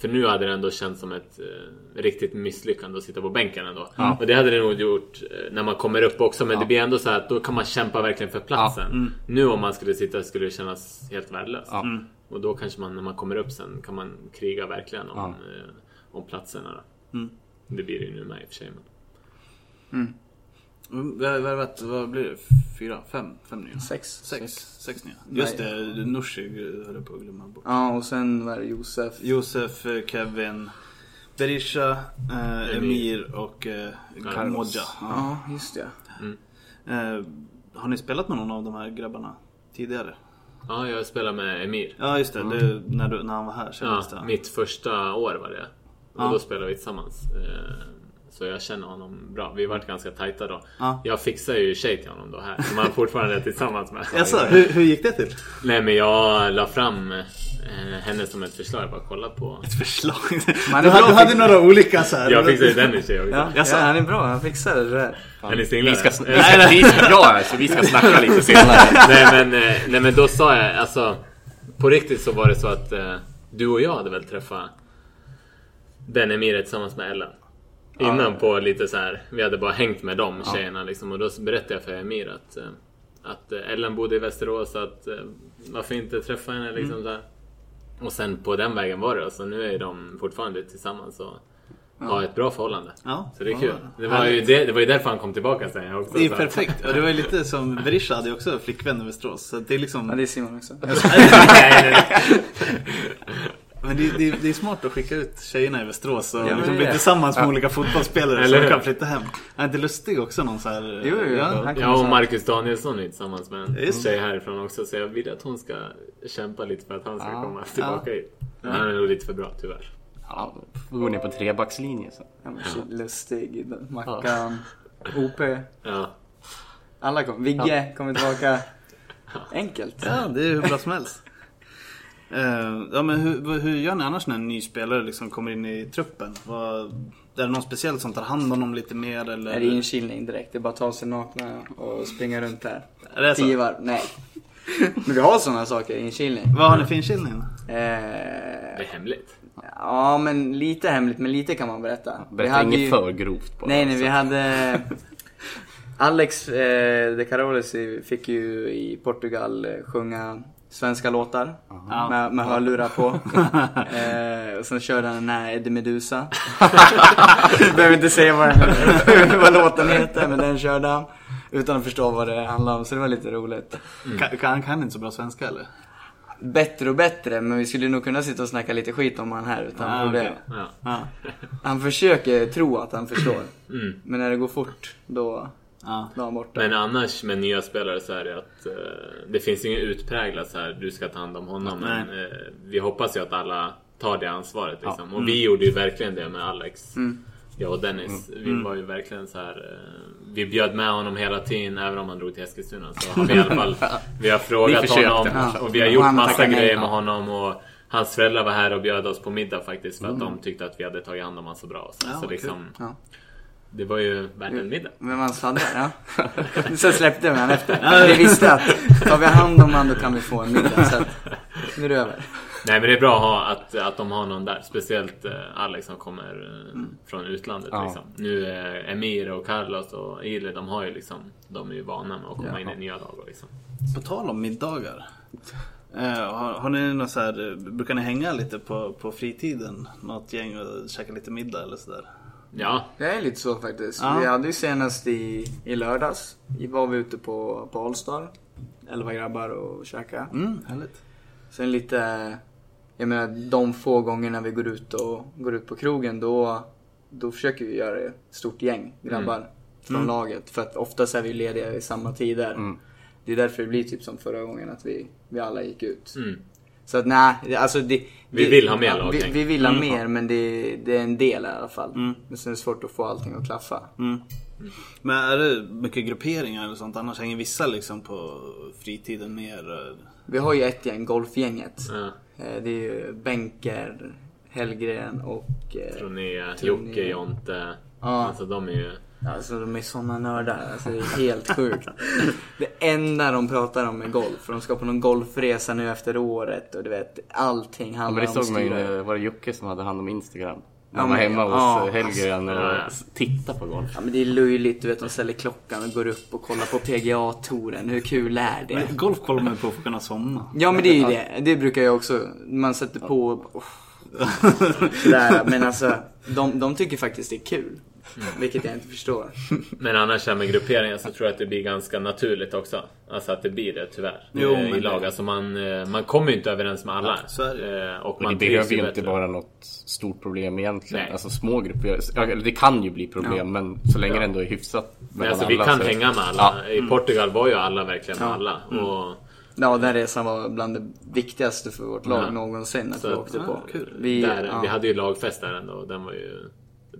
För nu hade det ändå känts som ett eh, riktigt misslyckande att sitta på bänken ändå. Och det hade det nog gjort eh, när man kommer upp också. Men det blir ändå så att då kan man kämpa verkligen för platsen. Nu om man skulle sitta skulle det kännas helt värdelöst. Ja. Och då kanske man när man kommer upp sen kan man kriga verkligen om, Ja. om platserna. Då. Det blir det ju nu med i och för sig. Men... Mm, Vi har värvat, vad blir det? Fyra? Fem? Fem nya? Sex. Sex, sex nya. Just det, Nooshi höll jag på att glömma bort. Ja, och sen var det Josef. Josef, eh, Kevin, Berisha, eh, Emir och eh. Modja. Ja. Ja, just det. Eh, har ni spelat med någon av de här grabbarna tidigare? Ja, jag spelar med Emir. Ja just det, det när, du, när han var här Ja, kändes det. mitt första år var det. Och Ja. då spelade vi tillsammans. Eh, Så jag känner honom bra. Vi varit ganska tajta då. Ja. Jag fixar ju tjej till honom då här. Som han fortfarande är tillsammans med. Jaså, hur, hur gick det till? Nej men jag la fram eh, henne som ett förslag. Jag bara kolla på... Ett förslag. Man Du hade, du hade några olika så här. Jag fixade den i sig också. Ja, Jaså? ja, han är bra. Han fixar det där. Är ni singlar? Vi ska, Eh, ska, vi ska, ja, alltså, vi ska snacka lite senare. nej, men, eh, nej men då sa jag, alltså på riktigt så var det så att eh, du och jag hade väl träffat Ben Emir tillsammans med Ellen. Innan på lite så här, vi hade bara hängt med de tjejerna liksom och då berättade jag för Emir att, eh, att eh, Ellen bodde i Västerås att eh, varför inte träffa henne liksom så här. Och sen på den vägen var det och så nu är de fortfarande tillsammans och har ett bra förhållande. Ja. Så det är kul. Det var, ju det, det var ju därför han kom tillbaka sen jag också. Det är så. perfekt. Och det var ju lite som Berisha hade ju också flickvän i Västerås. Så det är liksom... Ja, det är Simon också. nej, nej, nej. Men det, det, det är smart att skicka ut tjejerna i Västerås och men liksom det bli tillsammans med olika fotbollsspelare Eller så de hur? kan flytta hem. Är inte Lustig också någon så här... Jo, jo, ja. han kommer Ja, och så. Marcus Danielsson är tillsammans med en Just tjej härifrån också. Så jag vill att hon ska kämpa lite för att han ska Ja. komma tillbaka hit. Han är nog lite för bra tyvärr. Ja, får gå ner på trebackslinje sen. Ja, men Lustig, Mackan, OP. Ja. Alla kom. Vigge kommer tillbaka. Enkelt. Ja, det är hur bra som helst. Eh, ja, men hur, hur gör ni annars när en ny spelare liksom kommer in i truppen? Vad, är det någon speciell som tar hand om dem lite mer eller? Är det inkilning direkt? Det är bara att ta sig nakna och springa runt här. Är det så? Tio varv? Nej. Men vi har sådana saker, inkilning. Vad har ni för inkilning? Det Eh, är hemligt. ja, men lite hemligt, men lite kan man berätta. Vi Berätta hade inget ju- för grovt bara. Nej, nej, vi Så. hade... Alex eh, de Carolesi fick ju i Portugal eh, sjunga svenska låtar med, med hörlurar på. eh, och sen körde han den här Eddie Medusa. Behöver inte säga vad, den, vad låten heter, men den körde han. Utan att förstå vad det handlar om, så det var lite roligt. Kan, kan, kan inte så bra svenska eller? Bättre och bättre, men vi skulle nog kunna sitta och snacka lite skit om han här utan Ah, problem. Ja. Ja. Han försöker tro att han förstår. Mm. Men när det går fort, då, Ja. han borta. Men annars med nya spelare så är det att eh, det finns inget utpräglat så här du ska ta hand om honom. Men Nej. eh, vi hoppas ju att alla tar det ansvaret liksom. Och Mm. vi gjorde ju verkligen det med Alex. Mm. Jag och Dennis, Mm. vi var ju verkligen så här. eh, Vi bjöd med honom hela tiden, även om han drog till Eskilstuna. Så har vi i alla fall Vi har frågat försökte. honom Ja. och vi har Och gjort han massa grejer med honom. Och hans föräldrar var här och bjöd oss på middag faktiskt. För att Mm. de tyckte att vi hade tagit hand om honom så bra. Så, Ja, så liksom, Ja. Det var ju värt en middag. Vem hans hade ja. Sen släppte vi han efter. Vi visste att tar vi hand om han då kan vi få en middag. Så att, nu är det över. Nej men det är bra att, ha, att, att de har någon där. Speciellt eh, Alex som kommer eh, från utlandet. Ja. Liksom. Nu eh, Emir och Carlos och Ile, de har ju liksom De är ju vana med att komma Ja. in i nya lag. Liksom. På tal om middagar. Eh, har, har ni något så här, brukar ni hänga lite på, på fritiden? Något gäng och käka lite middag eller sådär? Ja, Det är lite så faktiskt. Ja. Vi hade ju senast i, i lördags. Var vi ute på, på Allstar. Elva grabbar och käka. Mm, härligt. Sen lite, jag menar de få gångerna vi går ut och går ut på krogen då, då försöker vi göra ett stort gäng grabbar från laget. För att oftast är vi lediga i samma tider. Det är därför det blir typ som förra gången att vi, vi alla gick ut. mm. Så att nej, alltså det, Vi vill ha mer ja, laggäng. vi, vi vill ha mer men det, det är en del i alla fall. Men sen är det svårt att få allting att klaffa. Mm. Men är det mycket grupperingar eller sånt? Annars hänger vissa liksom på fritiden mer? eh, Vi har ju ett gäng, golfgänget. Eh, Det är ju Benker, Hellgren och... eh, Troné. Jocke, Jonte. Ja. Alltså de är ju... Alltså de är såna nördar, alltså det är helt sjukt. Det enda de pratar om är golf, för de ska på någon golfresa nu efter året och du vet, allting Ja, handlar men det om såg man ju, var det Jocke som hade hand om Instagram? När Ja, han var hemma hos ja, ja, Hellgren och alltså, s- tittade på golf. Ja men det är löjligt, du vet de ställer klockan och går upp och kollar på PGA-touren, hur kul är det? Men golf kollar man på för att kunna somna. Ja men det är ju det, det brukar jag också, man sätter på oh. Sådär, men alltså, de, de tycker faktiskt det är kul. Vilket jag inte förstår. Men annars här med grupperingar så tror jag att det blir ganska naturligt också. Alltså att det blir det tyvärr. Jo, Eh, men I det- lag. Alltså man, eh, man kommer ju inte överens med alla. så är det. Eh, Och Men man det behöver ju inte vara något stort problem egentligen. Nej. Alltså små grupper, ja, det kan ju bli problem men så länge det ändå är hyfsat Men alltså vi alla kan så- hänga med alla. Ja. I Portugal var ju alla verkligen med Ja. alla. Och Ja, den resan var bland det viktigaste för vårt lag Ja. någonsin att Så vi åkte ja, på. kul. Vi, där, ja. vi hade ju lagfest där ändå och den var ju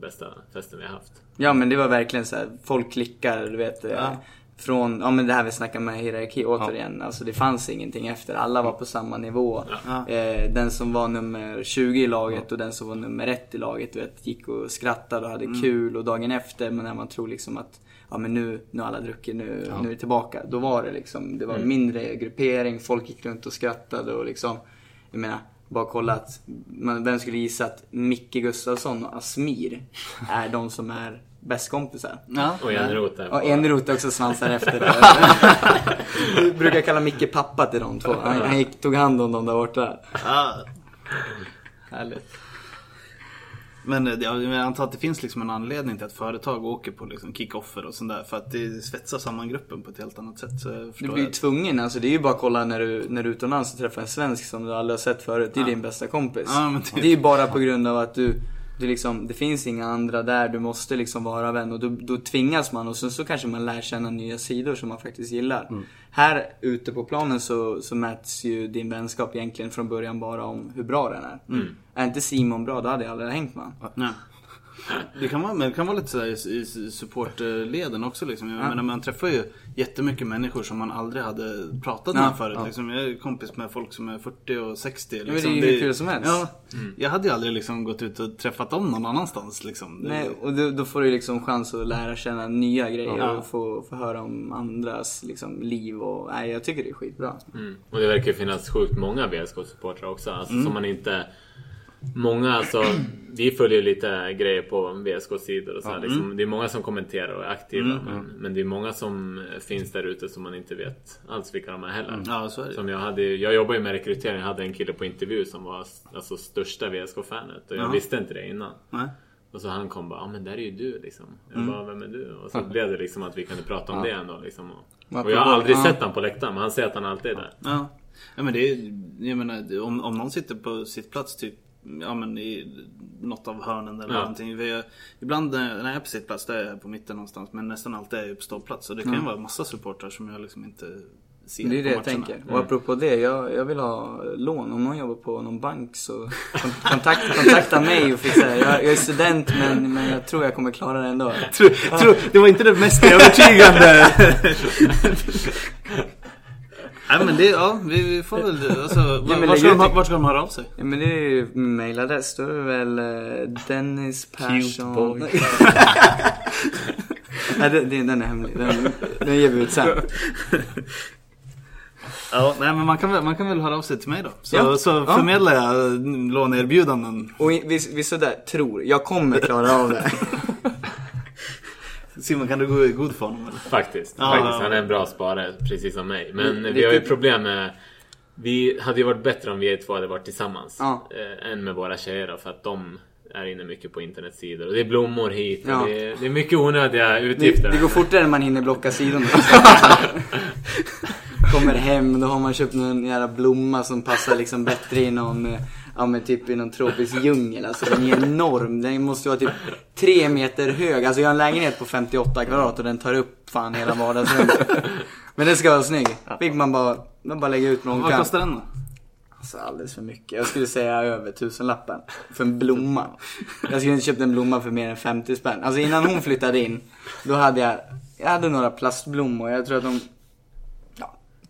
bästa festen vi har haft. ja men det var verkligen så här, folk klickar, du vet. Ja. från, ja men det här vi snackar med hierarki återigen. Alltså det fanns ingenting efter. Alla var på samma nivå. Eh, den som var nummer 20 i laget och den som var nummer 1 i laget du vet, gick och skrattade och hade kul. Och dagen efter, men när man tror liksom att ja men nu, nu har alla druckit, nu, nu är det tillbaka. Då var det liksom, det var mindre gruppering, folk gick runt och skrattade och liksom, jag menar, bara kolla att, man, vem skulle gissa att Micke Gustafsson och Asmir är de som är bäst kompisar? Ja. Och Eneroth där. Ja, Eneroth också svansar efter. Vi brukar kalla Micke pappa till de två. Han, han gick, tog hand om dem där borta. Ja. Härligt. Men eh, ja, jag antar att det finns liksom en anledning till att företag åker på liksom kick-offer och sånt där. För att det svetsar samman gruppen på ett helt annat sätt. Så Du blir ju tvungen, alltså det är ju bara att kolla när du, när du är utomlands och träffar en svensk som du aldrig har sett förut. Det är din bästa kompis. Ja, typ. Det är ju bara på grund av att du, du liksom, det finns inga andra där, du måste liksom vara vän och då, då tvingas man och sen så kanske man lär känna nya sidor som man faktiskt gillar. Mm. Här ute på planen så, så mäts ju din vänskap egentligen från början bara om hur bra den är. Mm. Är inte Simon bra, då hade jag aldrig hängt med honom. Ja. Det kan vara, men det kan vara lite sådär i, i supportleden också liksom. Jag menar, man träffar ju jättemycket människor som man aldrig hade pratat med Ja, förut. ja. Liksom. Jag är kompis med folk som är 40 och 60. Liksom. men det är ju hur kul som helst. Ja, Jag hade ju aldrig liksom gått ut och träffat dem någon annanstans. Liksom. Det- Nej, och då, då får du liksom chans att lära känna nya grejer Ja. och få, få höra om andras liksom, liv och, nej jag tycker det är skitbra. Mm. Och det verkar ju finnas sjukt många VSK-supportrar också. Alltså, Som man inte... Många alltså, vi följer lite grejer på VSK-sidor och så här, liksom, Det är många som kommenterar och är aktiva. Men, men det är många som finns där ute som man inte vet alls vilka de är heller. Ja, så är. Som jag, hade, jag jobbar ju med rekrytering. Jag hade en kille på intervju som var alltså, största VSK-fanet. Och jag Ja. visste inte det innan. Nej. Och så han kom bara, ja men där är ju du liksom. Jag bara, vem är du? Och så blev det liksom att vi kunde prata om det ändå liksom. Och, och jag har aldrig ja. sett han på läktaren, men han säger att han alltid är där. Ja. ja men det är, jag menar, om, om någon sitter på sitt plats typ Ja men i något av hörnen eller Ja. någonting. Vi är, ibland när jag är på sitt plats, då är jag på mitten någonstans. Men nästan alltid är jag på ståplats. Och det kan ju vara massa supportrar som jag liksom inte ser Det är på det jag tänker. Och apropå det, jag, jag vill ha lån. Om någon jobbar på någon bank så kon- kontakt, kontakta mig och fixa det. Jag, jag är student men, men jag tror jag kommer klara det ändå. Tror, tror, det var inte det mest övertygande. Nej men det, ja vi, får väl, alltså, men vart, ska de, vart ska de höra av sig? Ja, men det är ju mailadress. Då är det väl eh, Dennis Persson. Nej, den, den är hemlig. Den, den ger vi ut sen. Ja, nej men man kan, väl, man kan väl höra av sig till mig då. Så, Ja. så Ja. förmedlar jag eh, låneerbjudanden. Och vi, vi sådär tror, jag kommer klara av det. Simon kan du gå i god för honom eller? Faktiskt. Ja, faktiskt. Han är en bra sparare, precis som mig. Men Mm, vi har ju problem med... Vi hade ju varit bättre om vi två hade varit tillsammans. Ja. Eh, än med våra tjejer då, för att de är inne mycket på internetsidor. Och det är blommor hit Ja. det, är, det är mycket onödiga Det, utgifter. det går fortare än man hinner blocka sidorna. Kommer hem, då har man köpt någon jävla blomma som passar liksom bättre i någon, eh, ja men typ i någon tropisk djungel. Alltså den är enorm. Den måste vara typ tre meter hög. Alltså jag har en lägenhet på 58 kvadrat och den tar upp fan hela vardagsrummet. Men den ska vara snygg. Fick man bara, man bara lägga ut någon Vad kostar den då? Alltså alldeles för mycket. Jag skulle säga över tusenlappen. För en blomma. Jag skulle inte köpt en blomma för mer än 50 spänn. Alltså innan hon flyttade in, då hade jag, jag hade några plastblommor. Jag tror att de,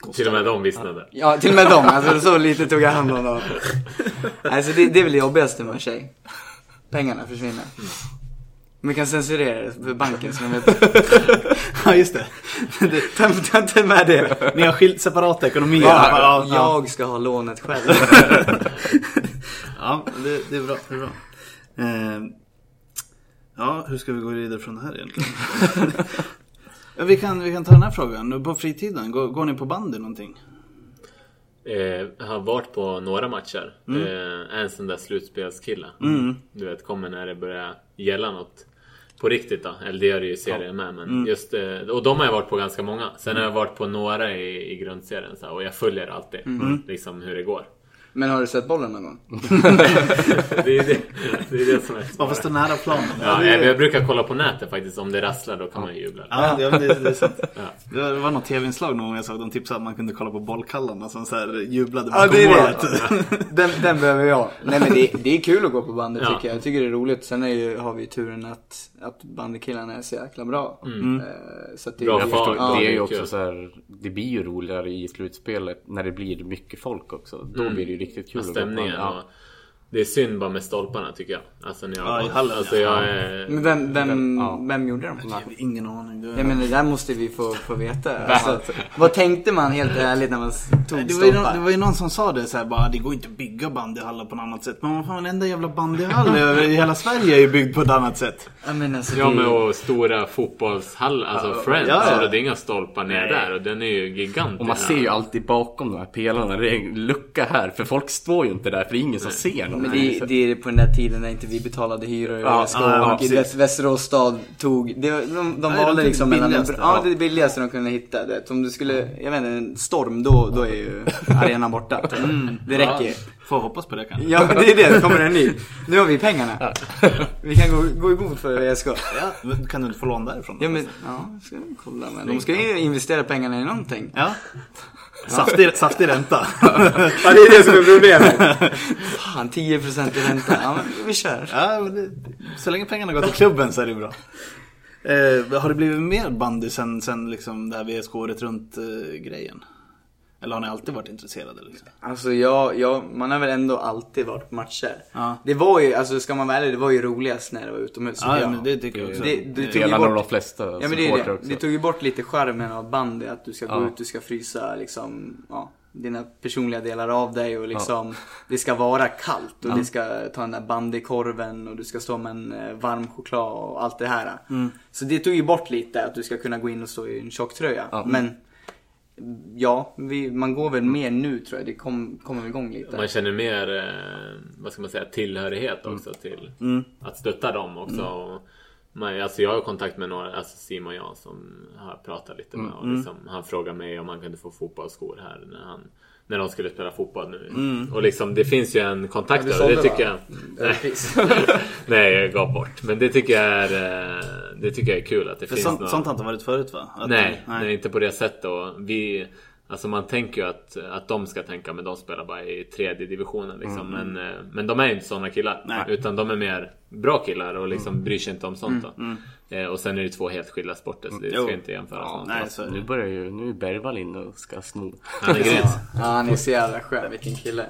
ja, Till och med de vissnade. Ja, till och med dem. Alltså så lite tog jag hand om dem. Alltså det, det är väl det jobbigaste med en tjej. Pengarna försvinner. Men vi kan censurera det för banken så de vet. Ja just det. det Ta ta inte med det. ni har skilt separata ekonomier. Ja, ja, ja. jag ska ha lånet själv. ja det, det är bra. Det är bra. Eh, ja, hur ska vi gå vidare från det här egentligen? ja, vi, kan, vi kan ta den här frågan. På fritiden, går, går ni på bandy någonting? Eh, har varit på några matcher. Mm. Eh, en sån där slutspelskille. Du vet, kommer när det börjar gälla något. På riktigt då. Eller det gör det ju i serien med. Men Mm. just, eh, och de har jag varit på ganska många. Sen har jag varit på några i, i grundserien. Så här, och jag följer alltid Mm. liksom hur det går. Men har du sett bollen någon gång? Det är det, det, är det som är Varför stå nära planen? Ja, jag, jag brukar kolla på nätet faktiskt. Om det rasslar då kan man ju jubla. Ja, det, det, det är sant. Ja. Det var, något tv-inslag någon gång jag såg. De tipsade att man kunde kolla på bollkallarna som så här jublade Ja, bakom det är målet. det. Den, den behöver jag. Nej men det, det är kul att gå på bandy Ja. tycker jag. Jag tycker det är roligt. Sen är ju, har vi turen att, att bandykillarna är så jäkla bra. Eh, Så att det, Bra Jag fart. förstår, Ja, det är det ju är också kul. så här, det blir ju roligare i slutspelet när det blir mycket folk också. Då blir det ju riktigt kul att Stämningen ja. Det är synd bara med stolparna tycker jag. Alltså när jag Ja, i hallen, Alltså ja. jag är... Men vem, vem, Ja. vem gjorde dem? Jag har ingen aning. Det, Jag menar det där måste vi få, få veta. Alltså, vad tänkte man helt ärligt när man tog det, var ju det var ju någon som sa det så här, bara, det går inte att bygga bandyhallar på något annat sätt. Men vad fan, enda jävla bandyhall i hela Sverige är ju byggd på ett annat sätt. Ja men alltså Ja men och stora fotbollshallar, alltså Friends. ja, ja. Ja, det är inga stolpar ner där och den är ju gigantisk. Och man ser ju alltid bakom de här pelarna, det är en lucka här. För folk står ju inte där, för det är ingen som ser dem. Men det, det är på den där tiden när inte vi betalade hyror i Ja, ja, ja, och Västerås stad tog, det, var- de, de Nej, valde de liksom mellan, billigaste, ja ja. det billigaste de kunde hitta. Det. Om du skulle, jag vet inte, en storm då, då är ju arenan borta. Det räcker ju. Får hoppas på det kanske. Ja det är det, det kommer en ny. Nu har vi pengarna. Vi kan gå, gå i god för VSK. Ja, kan du inte få lån därifrån? då? Ja men, ja, ska kolla men de ska ju investera pengarna i någonting. Ja. Saftig, saftig ränta. Ja det är det som är problemet. Fan 10% i ränta, ja men vi kör. Ja, men det, så länge pengarna går till klubben så är det bra. Eh, har det blivit mer bandy sen, sen liksom det här VSK året runt eh, grejen? Eller har ni alltid varit intresserade? Liksom? Alltså jag, jag, man har väl ändå alltid varit på matcher. Ja. Det var ju, alltså ska man vara ärlig, det var ju roligast när det var utomhus Ja, jag. men det tycker jag också. Det, det tog ju Delar nog bort, de flesta ja, men det, det, också. det tog ju bort lite charmen av bandy, att du ska gå Ja. ut, du ska frysa liksom, ja, dina personliga delar av dig och liksom, det ska vara kallt och Ja. vi ska ta den där bandykorven och du ska stå med en eh, varm choklad och allt det här. Mm. Så det tog ju bort lite att du ska kunna gå in och stå i en tjocktröja. Ja. Men Ja, vi, man går väl mer nu tror jag. Det kom, kommer igång lite. Man känner mer, eh, vad ska man säga, tillhörighet också till att stötta dem också. Och man, alltså jag har kontakt med några, alltså Simon och jag som har pratat lite med. Och liksom, han frågade mig om man kunde få fotbollsskor här när, han, när de skulle spela fotboll nu. Och liksom det finns ju en kontakt Ja, där. Det tycker va? jag... Nej. Nej, jag gav bort. Men det tycker jag är, eh, det tycker jag är kul att det För finns sånt, några- sånt har inte varit förut va? Att, Nej, nej, inte på det sättet. Och vi, alltså man tänker ju att, att de ska tänka, men de spelar bara i tredje divisionen. Liksom. Men, eh, men de är inte sådana killar. Nej. Utan de är mer bra killar och liksom bryr sig inte om sånt. Då. Eh, och sen är det två helt skilda sporter så det Jo. ska inte jämföras. Ja, nej, något. så är Nu börjar ju, nu är Bergvall inne och ska sno. Han är grym. Ja, han är så jävla skön, vilken kille.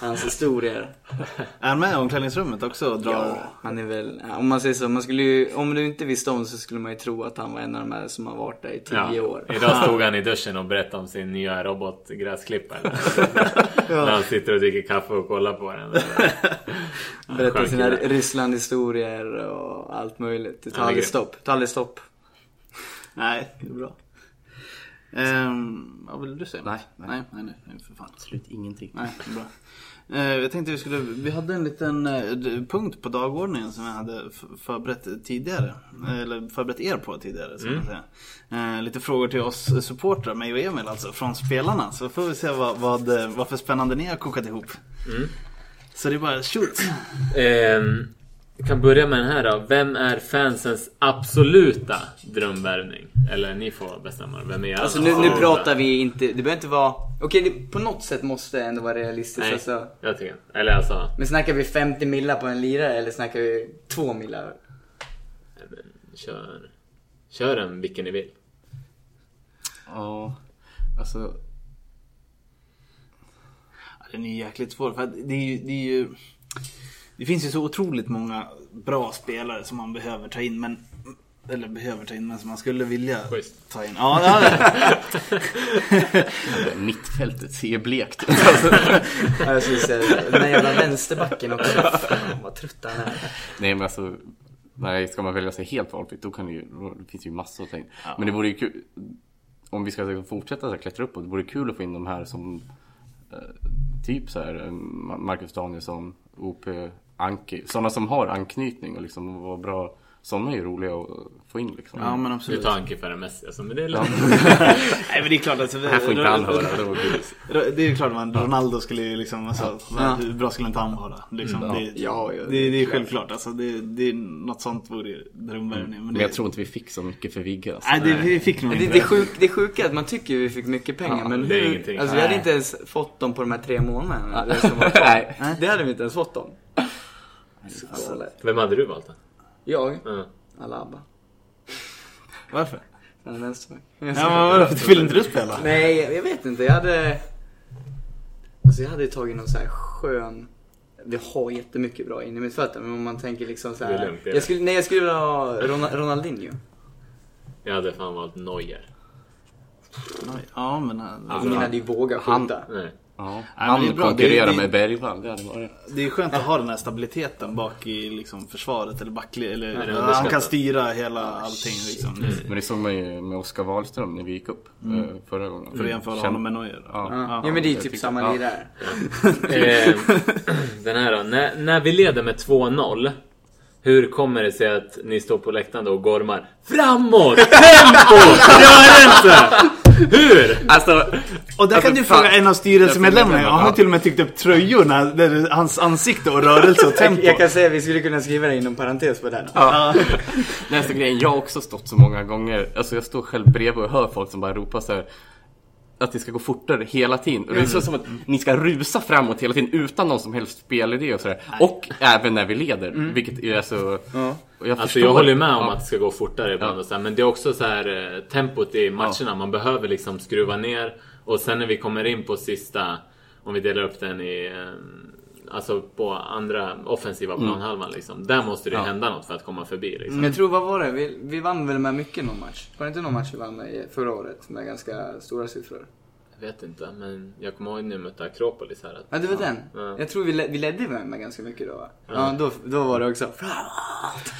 Hans historier. Är han med i omklädningsrummet också och drar? Ja, han är väl, ja, om man säger så, man skulle ju, om du inte visste om så skulle man ju tro att han var en av de här som har varit där i tio Ja. år. Idag stod han i duschen och berättade om sin nya robotgräsklippare. När han sitter och dricker kaffe och kollar på den. Berättar sina. Ryssland-historier och allt möjligt. Det tar aldrig stopp. Tar aldrig stopp. Nej, det är bra. Ehm, vad vill du säga? Nej, nej, nej. nej, nej, för fan. Absolut ingenting. Nej, bra. Eh, jag tänkte vi skulle, vi hade en liten eh, punkt på dagordningen som vi hade förberett tidigare. Eh, Eller förberett er på tidigare ska man säga. Eh, lite frågor till oss supportrar, mig och Emil alltså, från spelarna. Så får vi se vad, vad, eh, vad för spännande ni har kokat ihop. Så det är bara shoot. Ehm, vi kan börja med den här då. Vem är fansens absoluta drömvärvning? Eller ni får bestämma. Vem är Alltså nu, nu pratar vi inte, det behöver inte vara, okej det, på något sätt måste det ändå vara realistiskt. Nej, Alltså. jag tycker inte. Eller alltså, Men snackar vi 50 millar på en lirare eller snackar vi 2 millar? kör, kör en vilken ni vill. Ja, alltså. Ja, Den är ju jäkligt svår för att det är ju, det är ju Det finns ju så otroligt många bra spelare som man behöver ta in men eller behöver ta in men som man skulle vilja Schysst. ta in. Ja, ja, ja. Mittfältet ser blekt ut. Ja, jag skulle säga den där jävla vänsterbacken också. Fan vad trött han är. Nej men alltså. Nej, ska man välja sig helt valfritt då kan det ju, det finns ju massor att tänka. Men det vore ju kul, om vi ska fortsätta så här, klättra uppåt, det vore kul att få in de här som eh, typ så här eh, Marcus Danielsson, OP, Anki, sådana som har anknytning och liksom var bra Sådana är ju roliga att få in liksom. Ja men Du absolut. tar Anki före Messi alltså, men det är lugnt. Nej men det är klart att... Det här får inte han höra. Det. Det är ju klart man, Ronaldo skulle ju liksom, alltså, Ja. hur bra skulle inte han vara? Liksom, Mm. det, Ja, ja, det, det är självklart, alltså, det, det är något sånt vore ju drömvärvning. Men, Men det, jag tror inte vi fick så mycket för Vigge alltså. Nej, det, vi fick nog Men det, inte det, är sjuk, det är sjuka är att man tycker vi fick mycket pengar Ja, men det är hur. Alltså vi hade inte ens fått dem på de här tre månaderna. Det, som var kvar. Nej. det hade vi inte ens fått dem. Så galet. Vem hade du valt då? Jag, Ja. Alaba. Varför? Han är vänsterback. Ja, men vadå, vill inte du spela? Nej, jag vet inte. Jag hade... Alltså jag hade tagit någon så här skön... Vi har jättemycket bra in i mitt fötter men om man tänker liksom så här. lugnt, jag skulle, nej, jag skulle vilja ha Ronald- Ronaldinho. Jag hade fan valt Neuer. Ja men... Alltså, Ingen hade ju vågat han- skjuta. Nej. Ja. det Han konkurrerar Det- det- med Bergvall. Det varit... Det är skönt att ha den här stabiliteten bak i liksom, försvaret eller backli, eller det är han kan styra hela allting liksom. Men det såg man ju med Oskar Wahlström när vi gick upp eh, förra gången. För att jämföra Känn- honom med Neuer. Ja. Ja, ja men det är typ samma ja. lirare. Eh, den här då. När, när vi leder med 2-0. Hur kommer det sig att ni står på läktaren då och gormar Framåt! Tempo! Gör inte! Hur? Alltså, Och där kan Alltså, du fan. fråga en av styrelsemedlemmarna. Jag Han har till och med tyckt upp tröjorna, där hans ansikte och rörelse och tempo. Jag, jag kan säga, vi skulle kunna skriva det inom parentes på den. Ja. Nästa grejen, jag har också stått så många gånger, alltså jag står själv bredvid och hör folk som bara ropar så här att det ska gå fortare hela tiden. Och det är så som att ni ska rusa framåt hela tiden utan någon som helst spelidé och sådär. Och även när vi leder, vilket är så... Och jag Alltså jag håller med om Ja. att det ska gå fortare ibland Ja. och så här, men det är också så här eh, tempot i matcherna. Man behöver liksom skruva ner och sen när vi kommer in på sista, om vi delar upp den i eh, Alltså på andra offensiva planhalvan liksom. Där måste det Mm. Ja. hända något för att komma förbi liksom. Men jag tror, vad var det? Vi, vi vann väl med mycket någon match? Var det inte någon match vi vann med i- förra året med ganska stora siffror? Jag vet inte, men jag kommer ihåg när vi mötte Akropolis här. Att, Ja, det var den. Ja. Jag tror vi, le- vi ledde med, med ganska mycket då va? Ja, då, då var det också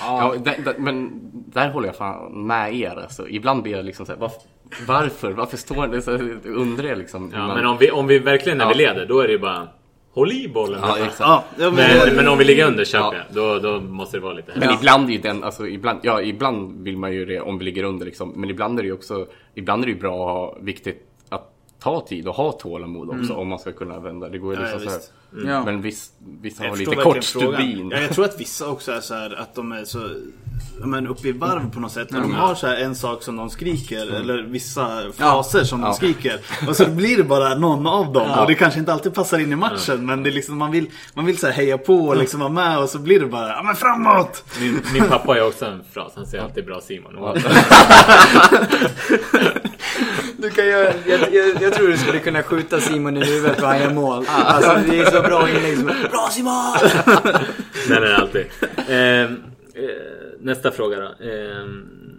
Ja, där, där, men där håller jag fan med er alltså. Ibland blir jag liksom såhär, varför, varför? Varför står det så undrar jag liksom. ja, men om vi, om vi verkligen när Ja. vi leder, då är det ju bara Håll i bollen. Ja, exakt. Ja, men, men, men om vi ligger under köper Ja. jag. Då, då måste det vara lite Men ibland är ju den, alltså ibland, ja ibland vill man ju det om vi ligger under liksom. Men ibland är det ju också, ibland är det ju bra viktigt att ta tid och ha tålamod också om man ska kunna vända. Det går ju liksom ja, så här. Ja. Men viss, vissa Jag har lite kort stubin. Ja, jag tror att vissa också är så här att de är så men uppe i varv på något sätt. När de har så här en sak som de skriker eller vissa fraser som de Ja. skriker. Och så blir det bara någon av dem. Ja. Och det kanske inte alltid passar in i matchen. Men det är liksom, man vill, man vill så här heja på och liksom vara med och så blir det bara ja men framåt! Min, min pappa har ju också en fras. Han säger alltid bra Simon. Du kan göra, jag, jag, jag tror du skulle kunna skjuta Simon i huvudet och han gör mål. Alltså det är så bra inlägg. som- Bra Simon! Nej, nej, alltid. Ehm, eh, nästa fråga då. Ehm,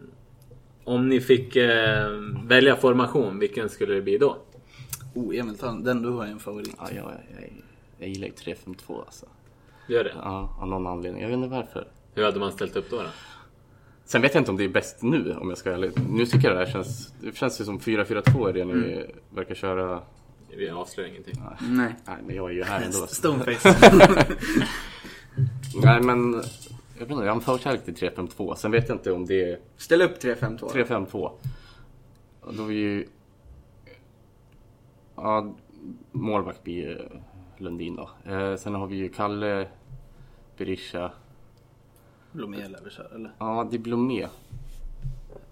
om ni fick eh, välja formation, vilken skulle det bli då? Oh, Emil, ta den du har en favorit. Ja, jag, jag, jag gillar ju 352 alltså. Gör det. Ja, av någon anledning. Jag vet inte varför. Hur hade man ställt upp då? då? Sen vet jag inte om det är bäst nu om jag ska vara ärlig. Nu tycker jag det här känns, det känns ju som 4-4-2 är det ni verkar köra. Vi avslöjar ingenting. Nej. Nej men jag är ju här ändå. Stoneface. Nej men, jag vet inte, jag har en förkärlek till 3-5-2. Sen vet jag inte om det är Ställ upp 3-5-2. 3-5-2. Och Då är ju... Ja, målvakt blir Lundin då. Eh, sen har vi ju Kalle, Berisha. Blomé lär vi köra, eller? Ja, det blir med.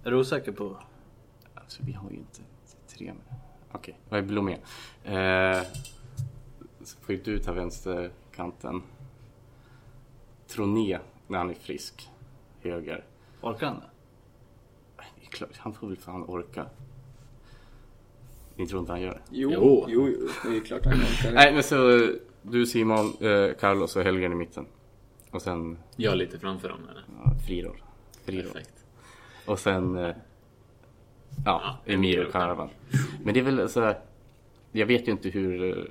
Är du osäker på? Alltså vi har ju inte tre med. Okej, vad är Blomé? Eh, så får ju du ta vänsterkanten. Troné när han är frisk. Höger. Orkar han det? Det är klart, han får väl fan orka. Ni tror inte han gör det? Jo, Jo. jo, jo. Det är klart han kan. Nej men så du Simon, eh, Carlos och Helgen i mitten. Och sen Jag lite framför dem eller? ja, friroll. friroll. Perfekt. Och sen eh, ja, Ja, Emir Emir och Karavan. Men det är väl så här, jag vet ju inte hur eh,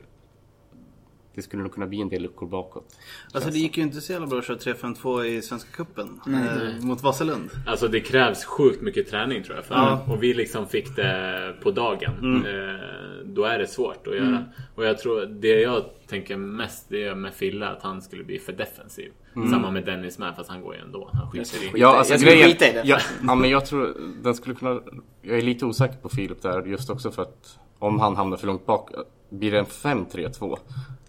det skulle nog kunna bli en del luckor bakåt. Alltså det gick ju inte så jävla bra att köra 3-5-2 i Svenska Cupen. Eh, mot Vasalund. Alltså det krävs sjukt mycket träning tror jag. För Ja. Och vi liksom fick det på dagen. Eh, då är det svårt att göra. Och jag tror det jag tänker mest det är med Fille att han skulle bli för defensiv. Samma med Dennis med fast han går ju ändå. Han skiter i. Ja, alltså, jag skulle skita i det. Ja, ja, men jag tror den skulle kunna... Jag är lite osäker på Filip där just också för att om han hamnar för långt bak, blir det en 5-3-2?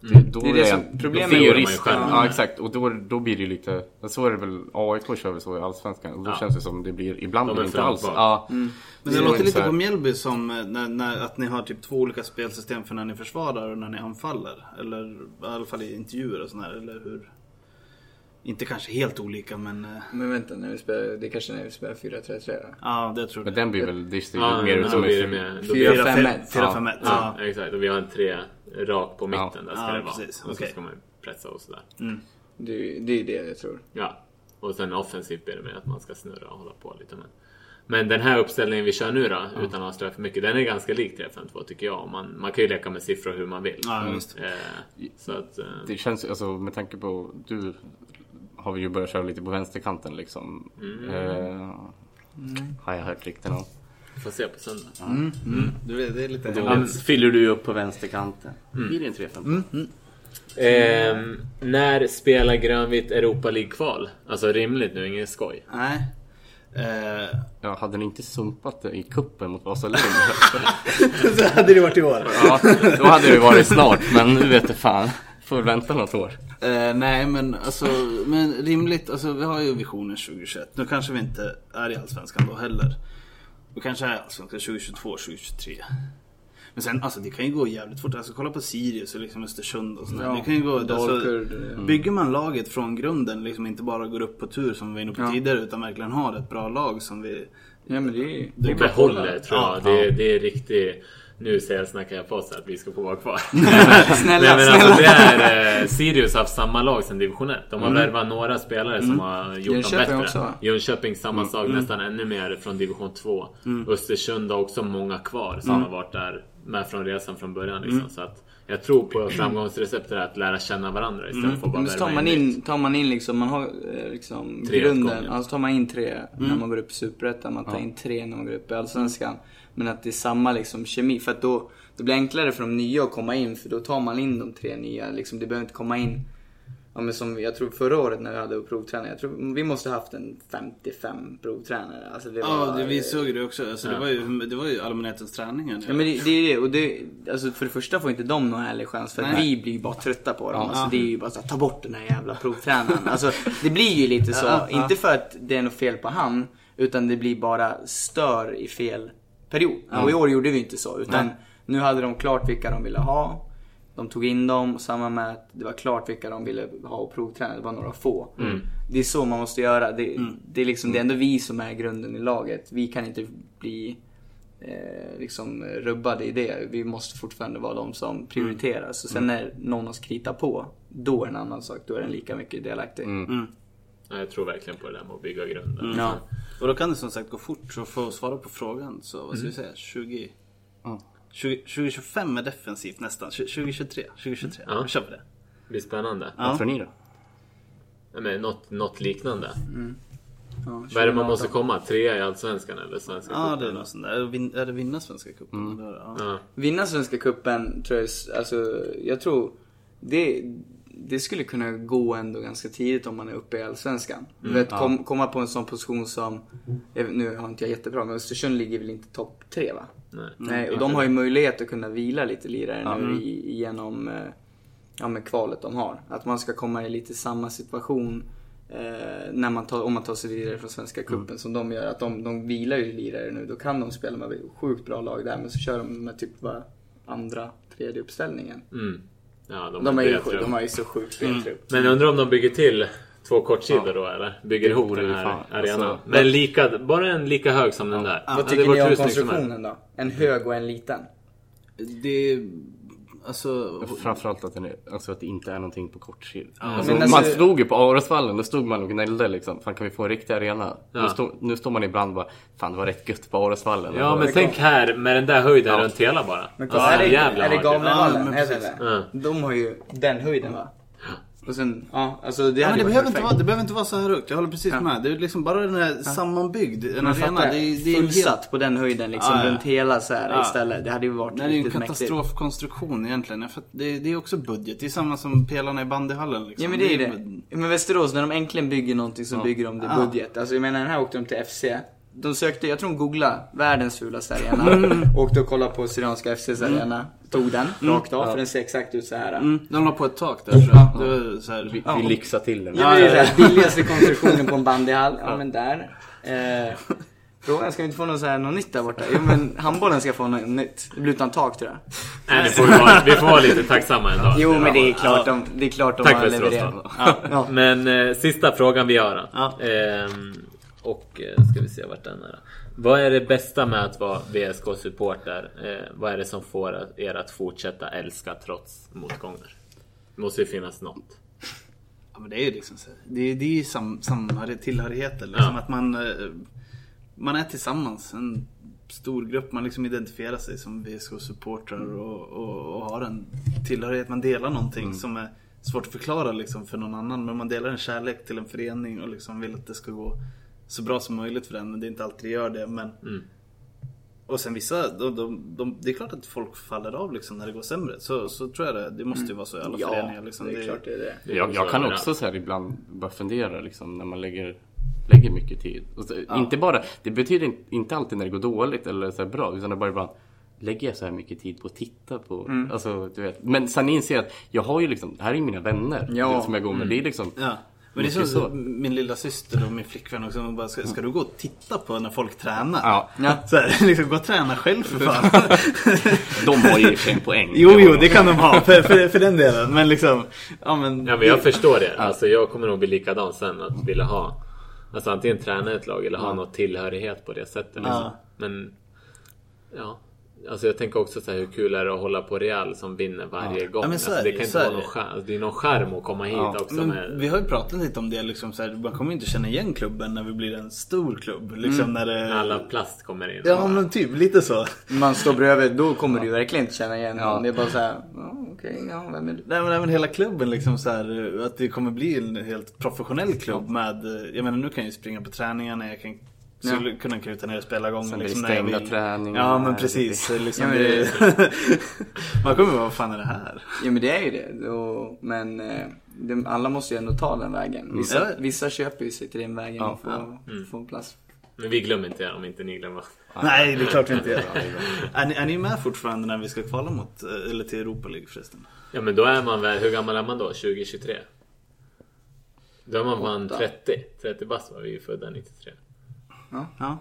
Det, då Det är det jag- som- då problemet finns är man ju själv. Ja, exakt. Och då, då blir det lite... Så är det väl, AIK kör väl så i Allsvenskan. Och då Ja. känns det som det blir ibland De inte alls. Ja. Men Det det låter lite på Mjällby som eh, när, när, att ni har typ två olika spelsystem för när ni försvarar och när ni anfaller. Eller i alla fall i intervjuer och sådär, eller hur? Inte kanske helt olika men... eh, Men vänta, när vi spelar, det är kanske när vi spelar 4-3-3 då? Ja, det tror Men jag. den blir väl... Det ser Ja, mer ut som blir det en... mer... Då Fyra, blir det, fem, 4-5-1. ett. Ja. 5-1. ja, Ja. exakt. Och vi har en tre rak på mitten. Där ska Ja, det vara. precis. Och så ska man pressa och sådär. Det, är- det är det jag tror. Ja. Och sen offensivt blir det med att man ska snurra och hålla på lite. Men, men den här uppställningen vi kör nu då, utan att avslöja för mycket, den är ganska lik 3-5-2 tycker jag. Man, man kan ju leka med siffror hur man vill. Ja. Eh, så att... Eh, Det känns ju, alltså med tanke på... Du har vi ju börjat köra lite på vänsterkanten liksom. Eh, Har jag hört rykten om. får se på söndag. Du vet, det är lite... Då fyller du upp på vänsterkanten. Blir det en 3-5? Ehm, när spelar grönvitt Europa League-kval? Alltså rimligt nu, ingen skoj. Nej. Eh, Ja, hade ni inte sumpat det i kuppen mot Vasalund? så hade det varit i år. ja, då hade det varit snart. Men nu vet jag fan. Får vänta något år. Eh, nej men alltså, men rimligt, alltså vi har ju visionen 2021. Nu kanske vi inte är i Allsvenskan då heller. Vi kanske är i Allsvenskan 2022, 2023. Men sen alltså det kan ju gå jävligt fort. Alltså kolla på Sirius och liksom Östersund och sådär. Ja, det kan ju gå, alltså, Dalkurd, mm. Bygger man laget från grunden, liksom inte bara går upp på tur som vi var inne på Ja. tidigare. Utan verkligen har ett bra lag som vi... Ja men det är det behåller tror jag. Ja, det, det är riktigt... Nu snackar jag på så att vi ska få vara kvar. Snälla, Nej, men snälla. alltså det är... Eh, Sirius har haft samma lag sedan division 1. De har värvat några spelare som har gjort Jönköping dem bättre. också? Jönköping samma sak, nästan ännu mer från division 2. Östersund har också många kvar som har varit där med från resan från början. Liksom. Så att jag tror på framgångsreceptet är att lära känna varandra istället för att bara Men så tar man in, tar man in liksom, man har eh, liksom Tre grunden, gången. alltså tar man in tre när man går upp i Superettan, man tar in tre när man går upp i Allsvenskan. Men att det är samma liksom kemi, för att då, det blir enklare för de nya att komma in, för då tar man in de tre nya. Liksom, det behöver inte komma in, ja men som jag tror förra året när vi hade provtränare, jag tror vi måste haft en 55 provtränare. Alltså det var, Ja, det, vi såg det också. Alltså, det, var ju, det var ju allmänhetens träningar. Ja men det, det är det, och det, alltså för det första får inte de någon ärlig chans för vi blir ju bara trötta på dem. Alltså Ja. det är ju bara så ta bort den här jävla provtränaren. Alltså det blir ju lite så, Ja, ja. inte för att det är något fel på han, utan det blir bara stör i fel period. Och i år gjorde vi inte så, utan Nej. nu hade de klart vilka de ville ha. De tog in dem, samma med att det var klart vilka de ville ha och provträna, det var några få. Det är så man måste göra. Det, det, är liksom, det är ändå vi som är grunden i laget. Vi kan inte bli eh, liksom rubbade i det. Vi måste fortfarande vara de som prioriteras. Och sen när någon har skrita på, då är det en annan sak. Då är den lika mycket delaktig. Ja, jag tror verkligen på det där med att bygga grunden. Ja. Och då kan det som sagt gå fort. Så för att svara på frågan så vad ska vi säga? 20... 20 2025 är defensivt nästan. 2023. 2023. Ja. Vi kör på det. Det blir spännande. Vad tror ni då? Ja, men något, något liknande. Ja, Vad är det man 2018. måste komma? Trea i Allsvenskan eller Svenska Ja, cupen? det är något sånt där. Är det vin- Är det vinna Svenska cupen? Ja. Ja. Vinna Svenska Cupen tror jag, alltså, jag tror det, det skulle kunna gå ändå ganska tidigt om man är uppe i Allsvenskan. Du vet, kom, komma på en sån position som, vet, nu har inte jag jättebra, men Östersund ligger väl inte topp tre va? Nej. Nej, och de har ju möjlighet att kunna vila lite lirare nu i, genom eh, ja, med kvalet de har. Att man ska komma i lite samma situation eh, när man tar, om man tar sig vidare från Svenska Cupen som de gör. Att de, de vilar ju lirare nu. Då kan de spela med sjukt bra lag där men så kör de med typ bara andra, tredje uppställningen. Mm. Ja, de, De, är ju, de har ju så sjukt speltrupp. Men undrar om de bygger till två kortsidor då eller? Bygger ihop vore den här fan, arenan. alltså- Men lika, bara en lika hög som den där. Vad tycker ni om hur snyggt som konstruktionen då? En hög och en liten? Det... Alltså... Framförallt att, den är, alltså att det inte är någonting på kort sikt. Men Alltså, alltså- man stod ju på Aurosvallen, då stod man och gnällde liksom. Fan kan vi få en riktig arena? Ja. Nu, stå, nu står man ibland och bara, fan det var rätt gött på Aurosvallen. Ja men tänk här med den där höjden Ja. runt hela bara. Men Alltså, är det, är det? Ja, men det? Ja. De har ju den höjden va? Och sen, ja, alltså det Ja, men det, behöver inte vara, det behöver inte vara så här högt, jag håller precis Ja. med. Det är liksom bara den här sammanbyggd, en arena. Det är, det är fullsatt helt, på den höjden liksom, Ja, ja. runt hela så här Ja. istället. Det hade ju varit nej, det är ju en riktigt mäktigt. katastrofkonstruktion egentligen. För det, det är också budget. Det är samma som pelarna i bandyhallen liksom. Ja men det är det. Men Västerås, när de äntligen bygger någonting så bygger de det Ja. budget. Alltså jag menar, den här åkte de till FC. De sökte, jag tror de googlade världens fulaste arena. Mm. Åkte och kollade på Syrianska FCs arena. Tog den rakt av, för den ser exakt ut så här. Mm, de la på ett tak där tror jag. Det var så här, Vi, vi lyxar till den. Ja, det är det här, billigaste konstruktionen på en bandyhall. Ja men där. Eh, frågan, ska vi inte få något, så här, något nytt där borta? Jo men handbollen ska få något nytt. Det blir utan tak tror jag. Nej, det får vi, vara, vi får vara lite tacksamma en dag. Jo men det är klart de, det är klart de Tack har levererat. då. Ja. Men eh, sista frågan vi har då. Ja. Ehm, och eh, ska vi se vart den är. Vad är det bästa med att vara VSK-supporter? Eh, vad är det som får er att fortsätta älska trots motgångar? Det måste ju finnas något. Ja men det är ju liksom så. Det är, det är ju sam, samhörighet, tillhörigheter. Liksom, Ja. Att man, eh, man är tillsammans. En stor grupp. Man liksom identifierar sig som VSK-supportrar och, och, och har en tillhörighet. Man delar någonting som är svårt att förklara liksom, för någon annan. Men man delar en kärlek till en förening och liksom vill att det ska gå så bra som möjligt för den. Men det är inte alltid det gör det. Men... Mm. Och sen vissa, de, de, de, det är klart att folk faller av liksom när det går sämre. Så, så tror jag det. Det måste ju vara så i alla Ja, föreningar. Liksom. det är klart det är det. Är Jag, jag kan också så här ibland bara fundera liksom när man lägger, lägger mycket tid. Och så, Inte bara, det betyder in- inte alltid när det går dåligt eller så här bra utan det bara ibland Lägger jag så här mycket tid på att titta på, Mm. alltså du vet. Men sen inser jag att jag har ju liksom, det här är mina vänner Ja. som jag går med. Det är liksom Ja. Men det är så, så. min lilla syster och min flickvän också. De bara, ska, ska du gå och titta på när folk tränar? Ja. Ja. Så här, liksom, gå och träna själv för fan. De har ju en poäng. jo, jo, de. det kan de ha. För, för, för den delen. Men liksom, ja men. Ja men jag förstår det. Alltså jag kommer nog bli likadan sen att vilja ha Alltså antingen träna ett lag eller ha något tillhörighet på det sättet. Liksom. Ja. Men ja. Alltså jag tänker också så här, hur kul är det att hålla på Real som vinner varje gång? Ja, men så alltså, det det, kan så inte är vara någon skärm. Det är någon skärm att komma hit Ja, också Men med. vi har ju pratat lite om det liksom så här, man kommer ju inte känna igen klubben när vi blir en stor klubb. Liksom när det... När alla plast kommer in. Ja men typ, lite så. Man står bredvid, då kommer du verkligen inte känna igen honom. Det är bara så här, ja, okej, ja, vem är du? Nej men även hela klubben liksom så här, att det kommer bli en helt professionell klubb med, jag menar nu kan jag ju springa på träningarna, jag kan skulle kunna kuta ner och spela gånger Sen blir det liksom, när jag stängda träningar. Ja men precis. Liksom, Ja, men det... Man kommer bara, vad fan är det här? Ja men det är ju det. Och, men eh, de, alla måste ju ändå ta den vägen. Vissa, Ja. vissa köper ju sig till den vägen och får, Mm. får plats. Men vi glömmer inte er om inte ni glömmer. Nej det är klart vi inte gör. är, ni, är ni med fortfarande när vi ska kvala mot, eh, eller till Europa League förresten? Ja men då är man väl, hur gammal är man då? 2023? Då är man fan 30. 30 bast var vi ju födda 93. Ja.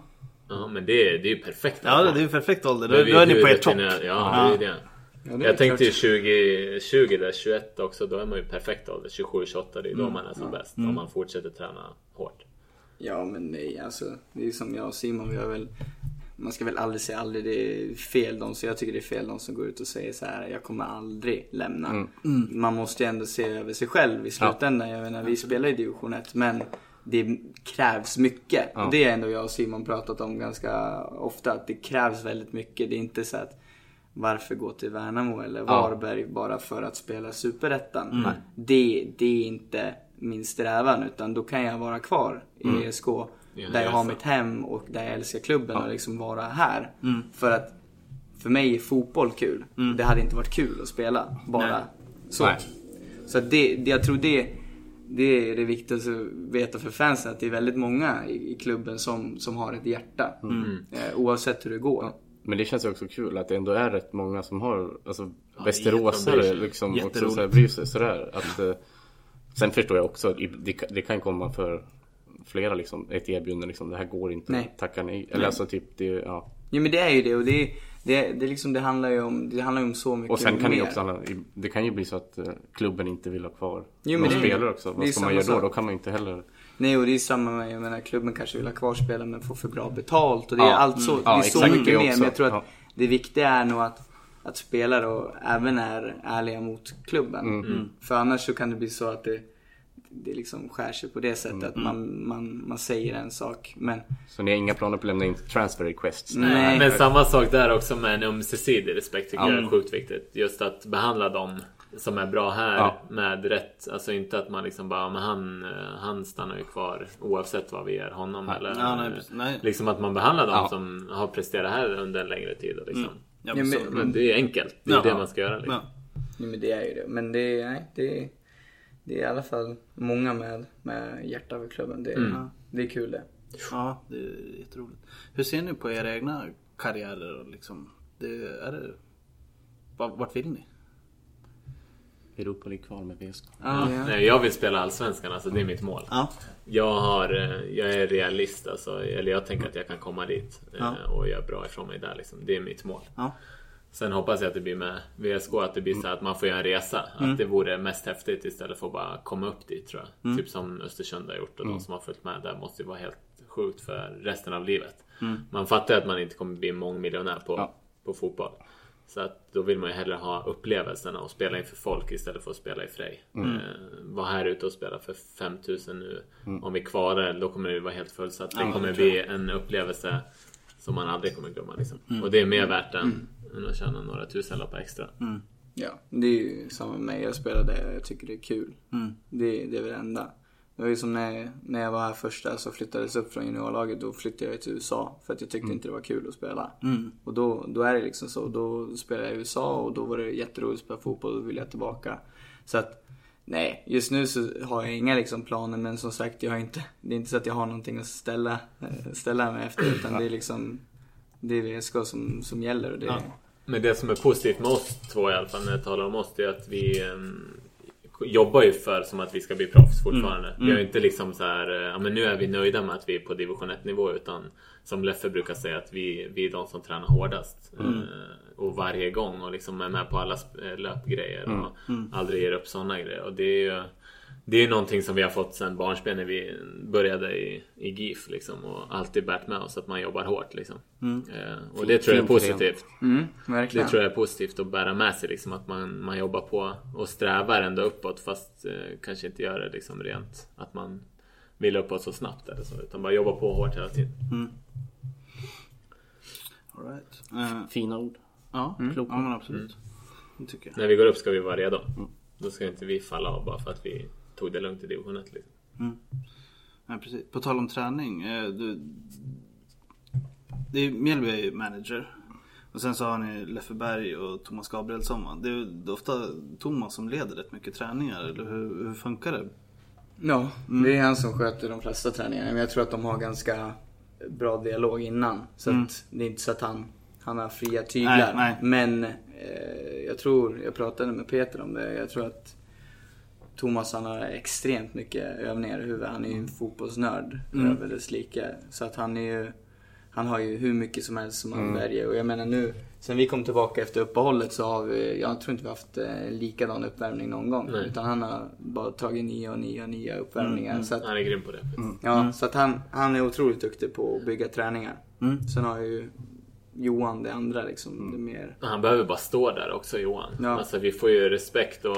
Ja men det, är- det är ju perfekt. Ja det är ju perfekt ålder, Då då, är ni på er topp. Ja, det är det. Ja, det är Jag tänkte ju klart. 2020 där, 21 också, då är man ju perfekt ålder. 27-28, det är Mm. då man är som bäst. Om man fortsätter träna hårt. Ja men nej alltså. Det är som jag och Simon, vi har väl man ska väl aldrig säga aldrig, det är fel de, så jag tycker det är fel de som går ut och säger så här: jag kommer aldrig lämna. Mm. Man måste ju ändå se över sig själv i slutändan. Jag menar, vi spelar i division 1 men det krävs mycket. Och det är ändå jag och Simon pratat om ganska ofta, att det krävs väldigt mycket. Det är inte så att varför gå till Värnamo eller Varberg bara för att spela Superettan? Det, det är inte min strävan utan då kan jag vara kvar i ESK Ja, där jag har mitt hem och där jag älskar klubben och liksom vara här. För att för mig är fotboll kul. Det hade inte varit kul att spela bara Nej. så. Nej. Så det, det, jag tror det, det är det viktigaste att veta för fansen. Att det är väldigt många i, i klubben som, som har ett hjärta. Eh, oavsett hur det går. Men det känns ju också kul att det ändå är rätt många som har, alltså bryr västeråsare liksom också så här, bryr sig sådär. Att, eh, sen förstår jag också, i- det, kan- det kan komma för flera liksom, ett erbjudande liksom, det här går inte, Nej. tacka nej. Eller alltså typ, det, ja. Jo men det är ju det och det, det, det, liksom, det handlar ju om, det handlar om så mycket Och sen kan det ju mer. också handla, det kan ju bli så att eh, klubben inte vill ha kvar Jo, men någon det spelare också. det Vad ska man göra då? sak. Då kan man ju inte heller Nej och det är samma med, jag menar klubben kanske vill ha kvar spelare men får för bra betalt och det är Ja, allt så, mm. det är Ja, så mycket det mer. Men jag tror att Ja. det viktiga är nog att, att spelare och även är ärliga mot klubben. Mm. För annars så kan det bli så att det, det liksom skär sig på det sättet Mm. att man, man, man säger en sak men Så ni har inga planer på att lämna in transfer requests? Nej. Men samma sak där också med en ömsesidig respekt tycker jag är sjukt viktigt. Just att behandla dem som är bra här Ja. med rätt, alltså inte att man liksom bara, men han, eh, han stannar ju kvar oavsett vad vi ger honom eller Ja, nej, nej. liksom att man behandlar dem Ja. som har presterat här under en längre tid och liksom. Ja, Ja, men men- det är enkelt, det är Ja. det man ska göra liksom. ja. Ja, men det är ju det. Men det nej, det är, det är i alla fall många med, med hjärta för klubben. Det, är- det är kul det. ja, det är jätteroligt. Hur ser ni på era egna karriärer? och Liksom? Det, är det, vart vill ni? Europa League kval med VSK. Ja. Nej, jag vill spela Allsvenskan, alltså det är mitt mål. Ja. Jag, har, eh, jag är realist, alltså, eller jag tänker att jag kan komma dit Ja. och göra bra ifrån mig där. Liksom. Det är mitt mål. Sen hoppas jag att det blir med VSK, att det blir så att man får göra en resa. Mm. Att det vore mest häftigt istället för att bara komma upp dit tror jag. Mm. Typ som Östersund har gjort och de som har följt med där måste ju vara helt sjukt för resten av livet. Mm. Man fattar ju att man inte kommer bli mångmiljonär på, Ja. på fotboll. Så att då vill man ju hellre ha upplevelserna och spela inför folk istället för att spela i Frej. Mm. Eh, vara här ute och spela för 5000 nu. Om vi kvarar då kommer det vara helt fullsatt. Det kommer bli en upplevelse som man aldrig kommer glömma. Liksom. Mm. Och det är mer värt än, än att tjäna några tusenlappar extra. Ja, det är ju samma med mig. Jag spelar det jag tycker det är kul. Det, det är väl det enda. Det var ju som när, när jag var här första så flyttades upp från juniorlaget. Då flyttade jag till USA för att jag tyckte inte det var kul att spela. Och då, då är det liksom så. Då spelade jag i USA och då var det jätteroligt att spela fotboll och då ville jag tillbaka. Så att Nej, just nu så har jag inga liksom planer men som sagt jag har inte, det är inte så att jag har någonting att ställa, eh, ställa mig efter utan det är liksom Det är VSK som, som gäller och det Ja. Men det som är positivt med oss två i alla fall när jag talar om oss det är att vi ehm, jobbar ju för som att vi ska bli proffs fortfarande. Vi har ju inte liksom så här, eh, ja men nu är vi nöjda med att vi är på division 1 nivå utan som Leffe brukar säga att vi, vi är de som tränar hårdast. Eh, och varje gång och liksom är med på alla eh, löpgrejer och aldrig ger upp sådana grejer. Och det är ju det är någonting som vi har fått sedan barnsben när vi började i, i GIF liksom och alltid bärt med oss att man jobbar hårt liksom. Eh, och det tror jag är positivt. Mm, Det tror jag är positivt att bära med sig liksom att man, man jobbar på och strävar ändå uppåt fast eh, kanske inte gör det liksom rent att man vill uppåt så snabbt eller så utan bara jobba på hårt hela tiden. All right. Eh, Fina ord. ja, Mm. ja, men absolut. Det tycker jag. När vi går upp ska vi vara redo. Då ska inte vi falla av bara för att vi tog det lugnt i division 1 liksom. Ja, precis. På tal om träning. Eh, du, det är Mjällby är ju manager. Och sen så har ni Leffe Berg och Thomas Gabrielsson. Det är ofta Thomas som leder rätt mycket träningar. Eller hur, hur funkar det? Ja, det är han som sköter de flesta träningarna. Men jag tror att de har ganska bra dialog innan. Så att det är inte så att han, han har fria tyglar. Nej, nej. Men eh, jag tror, jag pratade med Peter om det. Jag tror att Thomas han har extremt mycket övningar i huvudet. Han är ju en fotbollsnörd över dess like. Så att han är ju, han har ju hur mycket som helst som han väljer. Och jag menar nu, sen vi kom tillbaka efter uppehållet så har vi, jag tror inte vi haft eh, likadan uppvärmning någon gång. Nej. Utan han har bara tagit nya och nya och nya uppvärmningar. Så att, Han är grym på det. Ja, så att han, han är otroligt duktig på att bygga träningar. Sen har ju Johan det andra liksom, det mer... Han behöver bara stå där också Johan. Ja. Alltså vi får ju respekt och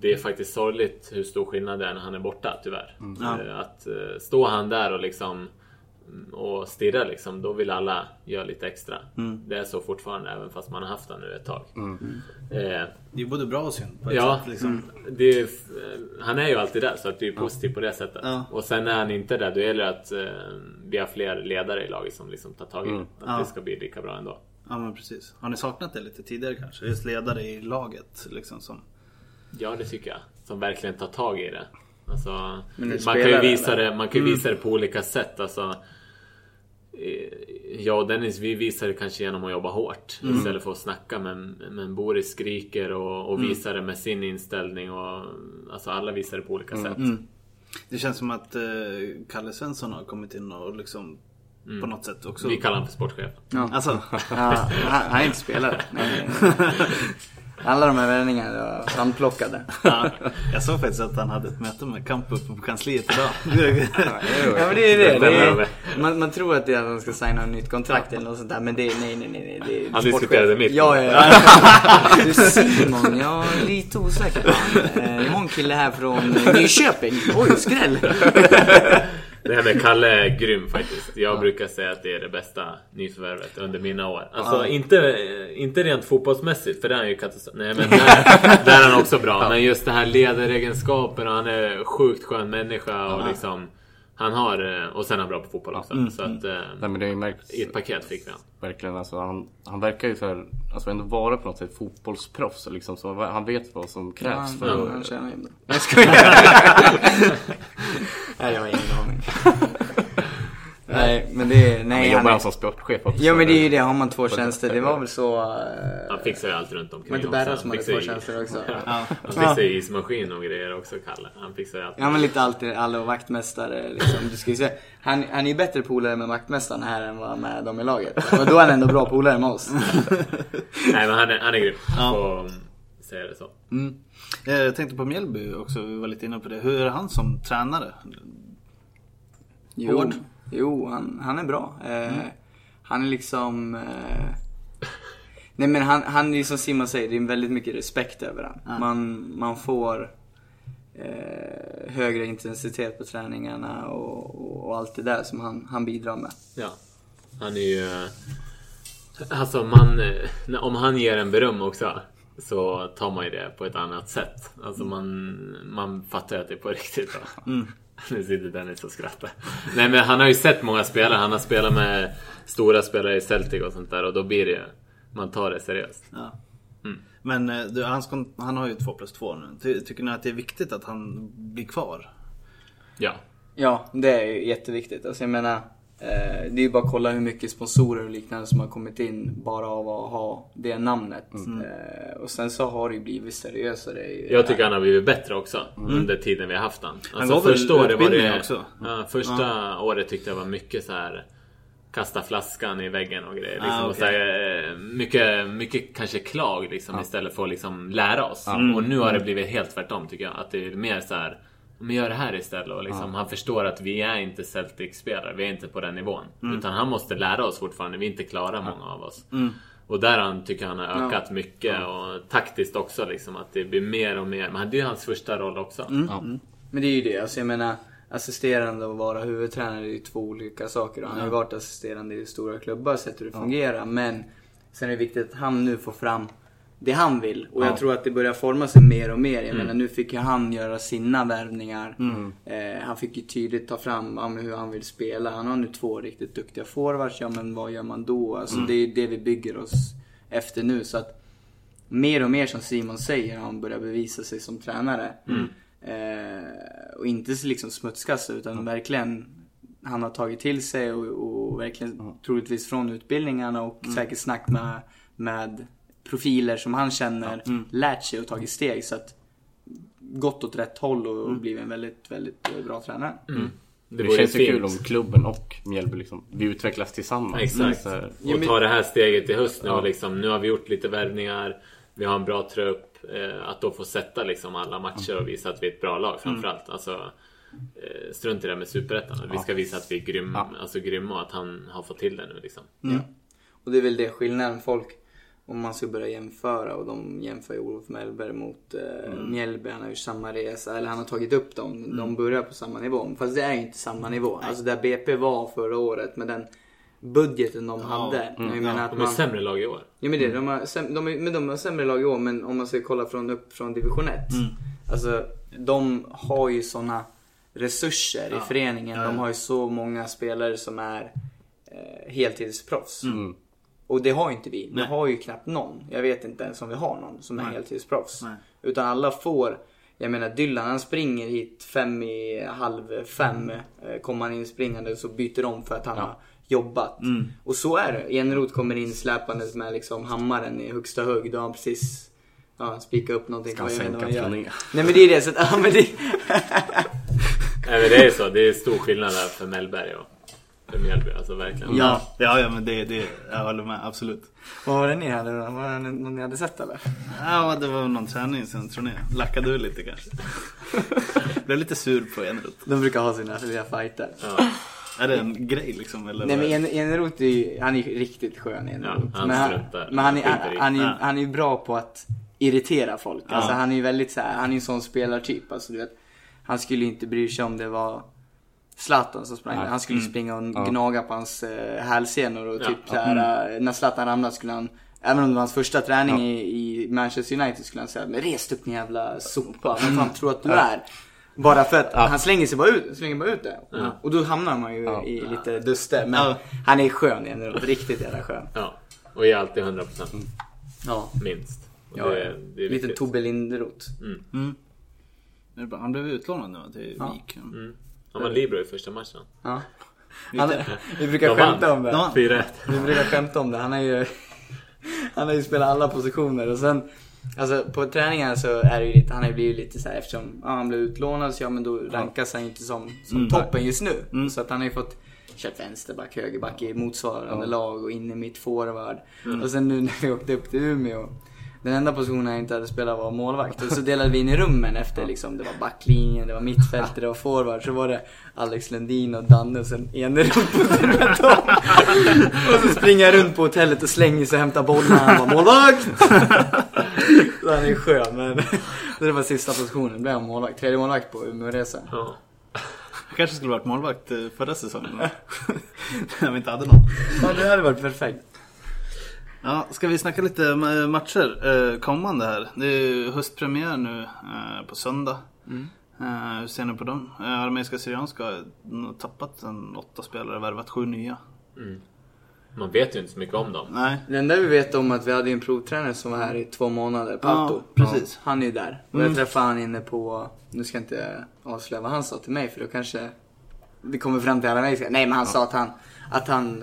det är faktiskt sorgligt hur stor skillnad det är när han är borta tyvärr. Ja. Eh, Att eh, stå han där och liksom mm, och stirra liksom, då vill alla göra lite extra. Det är så fortfarande även fast man har haft han nu ett tag. Eh, Det är både bra och synd på Ja, sätt. Liksom. det är, han är ju alltid där så att det är positivt på det sättet. Ja. Och sen är han inte där, då gäller det att eh, vi har fler ledare i laget som liksom tar tag i det. Att Ja. det ska bli lika bra ändå. Ja men precis. Har ni saknat det lite tidigare kanske? Just ledare i laget liksom som... Ja, det tycker jag. Som verkligen tar tag i det. Alltså, man kan ju visa eller? det, man kan ju visa det på olika sätt. Alltså, jag och Dennis vi visar det kanske genom att jobba hårt istället för att snacka. Men, men Boris skriker och, och visar det med sin inställning. Och, alltså alla visar det på olika sätt. Det känns som att eh, Kalle Svensson har kommit in och liksom på något sätt också... Vi kallar honom för sportchef. Ja. Alltså, Ja, han, han är inte spelare. Nej, nej, nej. Alla de här värvningarna var handplockade. ja, jag såg faktiskt att han hade ett möte med Kamp uppe på kansliet idag. Ja men det är det. det är man, man tror att det är att han ska signa ett nytt kontrakt eller något sånt där. Men det är nej, nej, nej. nej det är Han diskuterade mitt Ja, ja, ja. Du Simon, jag är lite osäker. Eh, Jag har en kille här från Nyköping. Oj, skräll. Det Nej men Kalle är grym faktiskt. Jag brukar säga att det är det bästa nyförvärvet under mina år. Alltså inte, inte rent fotbollsmässigt för där är han ju katastrof. Nej men där, där är han också bra. Men just det här ledaregenskaperna. Han är sjukt skön människa och liksom han har, och sen är han bra på fotboll också. Så att Nej, men det är märkt, i ett paket fick vi han. verkligen alltså, han, han verkar ju så här, alltså ändå vara på något sätt fotbollsproffs. Liksom, så han vet vad som Ja, krävs för han, att... han tjänar ju bra. Jag skojar. nej, jag har ingen aning. Nej, men det är... Han Nej, jobbar han han är, som sportchef också. Ja men det är ju det, har man två tjänster. Det var väl så... eh, Han fixar ju allt runt omkring Var inte. Berra Han som hade två tjänster också? Ja. Han fixar ju ismaskin och grejer också Kalle. Han fixar ju allt. Ja men lite alltid, alla och vaktmästare liksom. Du ska ju se, han, han är ju bättre polare med vaktmästaren här än vad med dem i laget. Och då är han ändå bra polare med oss. Nej men han är, han är grym. Ja. Säga det så. Mm. Eh, Jag tänkte på Mjällby också, vi var lite inne på det. Hur är han som tränare? Jo, Hård. Jo han, han är bra. Eh, Han är liksom... Eh, nej men han, han är ju som Simon säger, det är väldigt mycket respekt över han. Man, man får eh, högre intensitet på träningarna och, och, och allt det där som han, han bidrar med. Ja. Han är ju... eh, Alltså man... eh, Om han ger en beröm också så tar man ju det på ett annat sätt. Alltså man, man fattar att det är på riktigt. Då. Nu sitter Dennis och skrattar. Nej men han har ju sett många spelare. Han har spelat med stora spelare i Celtic och sånt där och då blir det Man tar det seriöst. Ja. Mm. Men eh, du, han, ska, han har ju 2 plus 2 nu. Ty, tycker ni att det är viktigt att han blir kvar? Ja. Ja, det är ju jätteviktigt. Alltså jag menar, det är ju bara att kolla hur mycket sponsorer och liknande som har kommit in bara av att ha det namnet. Eh, och sen så har det ju blivit seriösare. Jag tycker han har blivit bättre också under tiden vi har haft han. Alltså gav väl första året var det... också? Ja, första året tyckte jag var mycket så här Kasta flaskan i väggen och grejer. Liksom, Ah, och okej. så här, eh, mycket, mycket kanske klag liksom, istället för att liksom lära oss. Och nu har det blivit helt tvärtom tycker jag. Att det är mer så här men gör det här istället. Och liksom, Han förstår att vi är inte Celtic-spelare. Vi är inte på den nivån. Utan han måste lära oss fortfarande. Vi är inte klara många av oss. Och där han, tycker han har ökat mycket. Och taktiskt också. Liksom, att det blir mer och mer. Men det är hans första roll också. Men det är ju det, alltså jag menar assisterande och vara huvudtränare är ju två olika saker. Och han har ju varit assisterande i stora klubbar, sett hur det fungerar. Men sen är det viktigt att han nu får fram det han vill. Och jag tror att det börjar forma sig mer och mer. Jag menar nu fick ju han göra sina värvningar. Eh, han fick ju tydligt ta fram ja, hur han vill spela. Han har nu två riktigt duktiga forwards. Ja men vad gör man då? Alltså det är det vi bygger oss efter nu. Så att mer och mer som Simon säger, han börjar bevisa sig som tränare. Eh, och inte så liksom smutskasta utan verkligen han har tagit till sig och, och verkligen troligtvis från utbildningarna och säkert snack med, med profiler som han känner lärt sig och tagit steg. Så att gått åt rätt håll och, och blivit en väldigt, väldigt bra tränare. Det, vore känns ju kul om klubben och Mjällby liksom, vi utvecklas tillsammans. Exakt. Så här, Ja, Och ta det här steget i höst nu och liksom, nu har vi gjort lite värvningar. Vi har en bra trupp. Eh, att då få sätta liksom alla matcher och visa att vi är ett bra lag framförallt. Alltså, eh, strunt i det med superettan. Vi ska visa att vi är grym, alltså, grymma och att han har fått till det nu liksom. Ja. Och det är väl det skillnaden folk, om man ska börja jämföra och de jämför ju Olof Mellberg mot eh, Mjällby. Han har gjort samma resa, eller han har tagit upp dem. De börjar på samma nivå. Fast det är ju inte samma nivå. Alltså där BP var förra året med den budgeten de hade. Jag menar att De är man, sämre lag i år. Ja men det, de har, säm- de, är- men de har sämre lag i år men om man ska kolla från upp från division 1. Alltså de har ju såna resurser i föreningen. De har ju så många spelare som är eh, heltidsproffs. Och det har ju inte vi. Vi Nej. har ju knappt någon. Jag vet inte ens om vi har någon som är Nej. heltidsproffs. Nej. Utan alla får jag menar Dylan han springer hit fem i halv fem. Eh, Kommer han in springande så byter de för att han har jobbat. Och så är det. Eneroth kommer in släpandes med liksom hammaren i högsta hög. Då har han precis ja, spikat upp någonting. Ska han sänka? Nej men det är det. Så att, ja, men det... Nej men det är så. Det är stor skillnad där för Mellberg och för Mjällby. Alltså verkligen. Ja, ja, ja men det, det, jag håller med, absolut. vad var det ni hade då? Var det någon ni hade sett eller? Ja, det var någon träning sen tror ni. Lackade ur lite kanske. Blev lite sur på Eneroth. De brukar ha sina lilla fighter. Ja. Är det en grej liksom? Eller Nej men Eneroth är ju, han är ju riktigt skön Eneroth. Ja, han men han, struntar. men han är, Han i. han, är, Ja. han är ju bra på att irritera folk. Ja. Alltså han är ju väldigt så här, han är ju en sån spelartyp. Alltså du vet, han skulle inte bry sig om det var Zlatan som sprang där. Han skulle springa och gnaga på hans eh, hälsenor och typ så här, eh, när Zlatan ramlade skulle han Även om det var hans första träning i, i Manchester United skulle han säga Men res upp din jävla sopa, vem fan tror att du är? Bara för att han slänger sig bara ut, slänger bara ut det. Och då hamnar man ju i lite duster. Men Ja. han är skön igen, riktigt jävla skön. Ja. Och är alltid 100% Ja. minst. Och Ja, det, är- det är lite. Tobbe Linderoth. Det är bra. Han blev utlånad nu till Ja. Vik. Han var libero i första matchen. Ja. Han, vi brukar De skämta vann. om det. De vann. 4-1. Vi brukar skämta om det. Han har ju, han har ju spelat alla positioner och sen Alltså på träningarna så är det ju lite, han har ju blivit lite så här eftersom ja, han blev utlånad så ja men då rankas han ju inte som, som toppen just nu. Så att han har ju fått kört vänsterback, högerback i motsvarande lag och in i mitt forward. Och sen nu när vi åkte upp till Umeå den enda positionen jag inte hade spelat var målvakt. Och så delade vi in i rummen efter liksom, det var backlinjen, det var mittfältet, det var forward. Så var det Alex Lundin och Danne och sen Eneroth på. Och så springer jag runt på hotellet och slänger sig och hämtar bollen. Han var målvakt! Så han är skön men det var sista positionen, blev han målvakt. Tredje målvakt på Umeåresan. Ja. Jag kanske skulle varit målvakt eh, förra säsongen. När vi inte hade någon. Ja det hade varit perfekt. Ja, ska vi snacka lite matcher eh, kommande här? Det är ju höstpremiär nu eh, på söndag. Eh, hur ser ni på dem? Eh, Armeiska Syrianska har tappat en åtta spelare, värvat sju nya. Man vet ju inte så mycket om dem. Nej, Det enda vi vet om är att vi hade en provtränare som var här i två månader, Pato. Ja, precis. Han är ju där. Och jag träffade han inne på, nu ska jag inte avslöja vad han sa till mig för då kanske det kommer fram till alla mig. Nej men han sa att han, att han,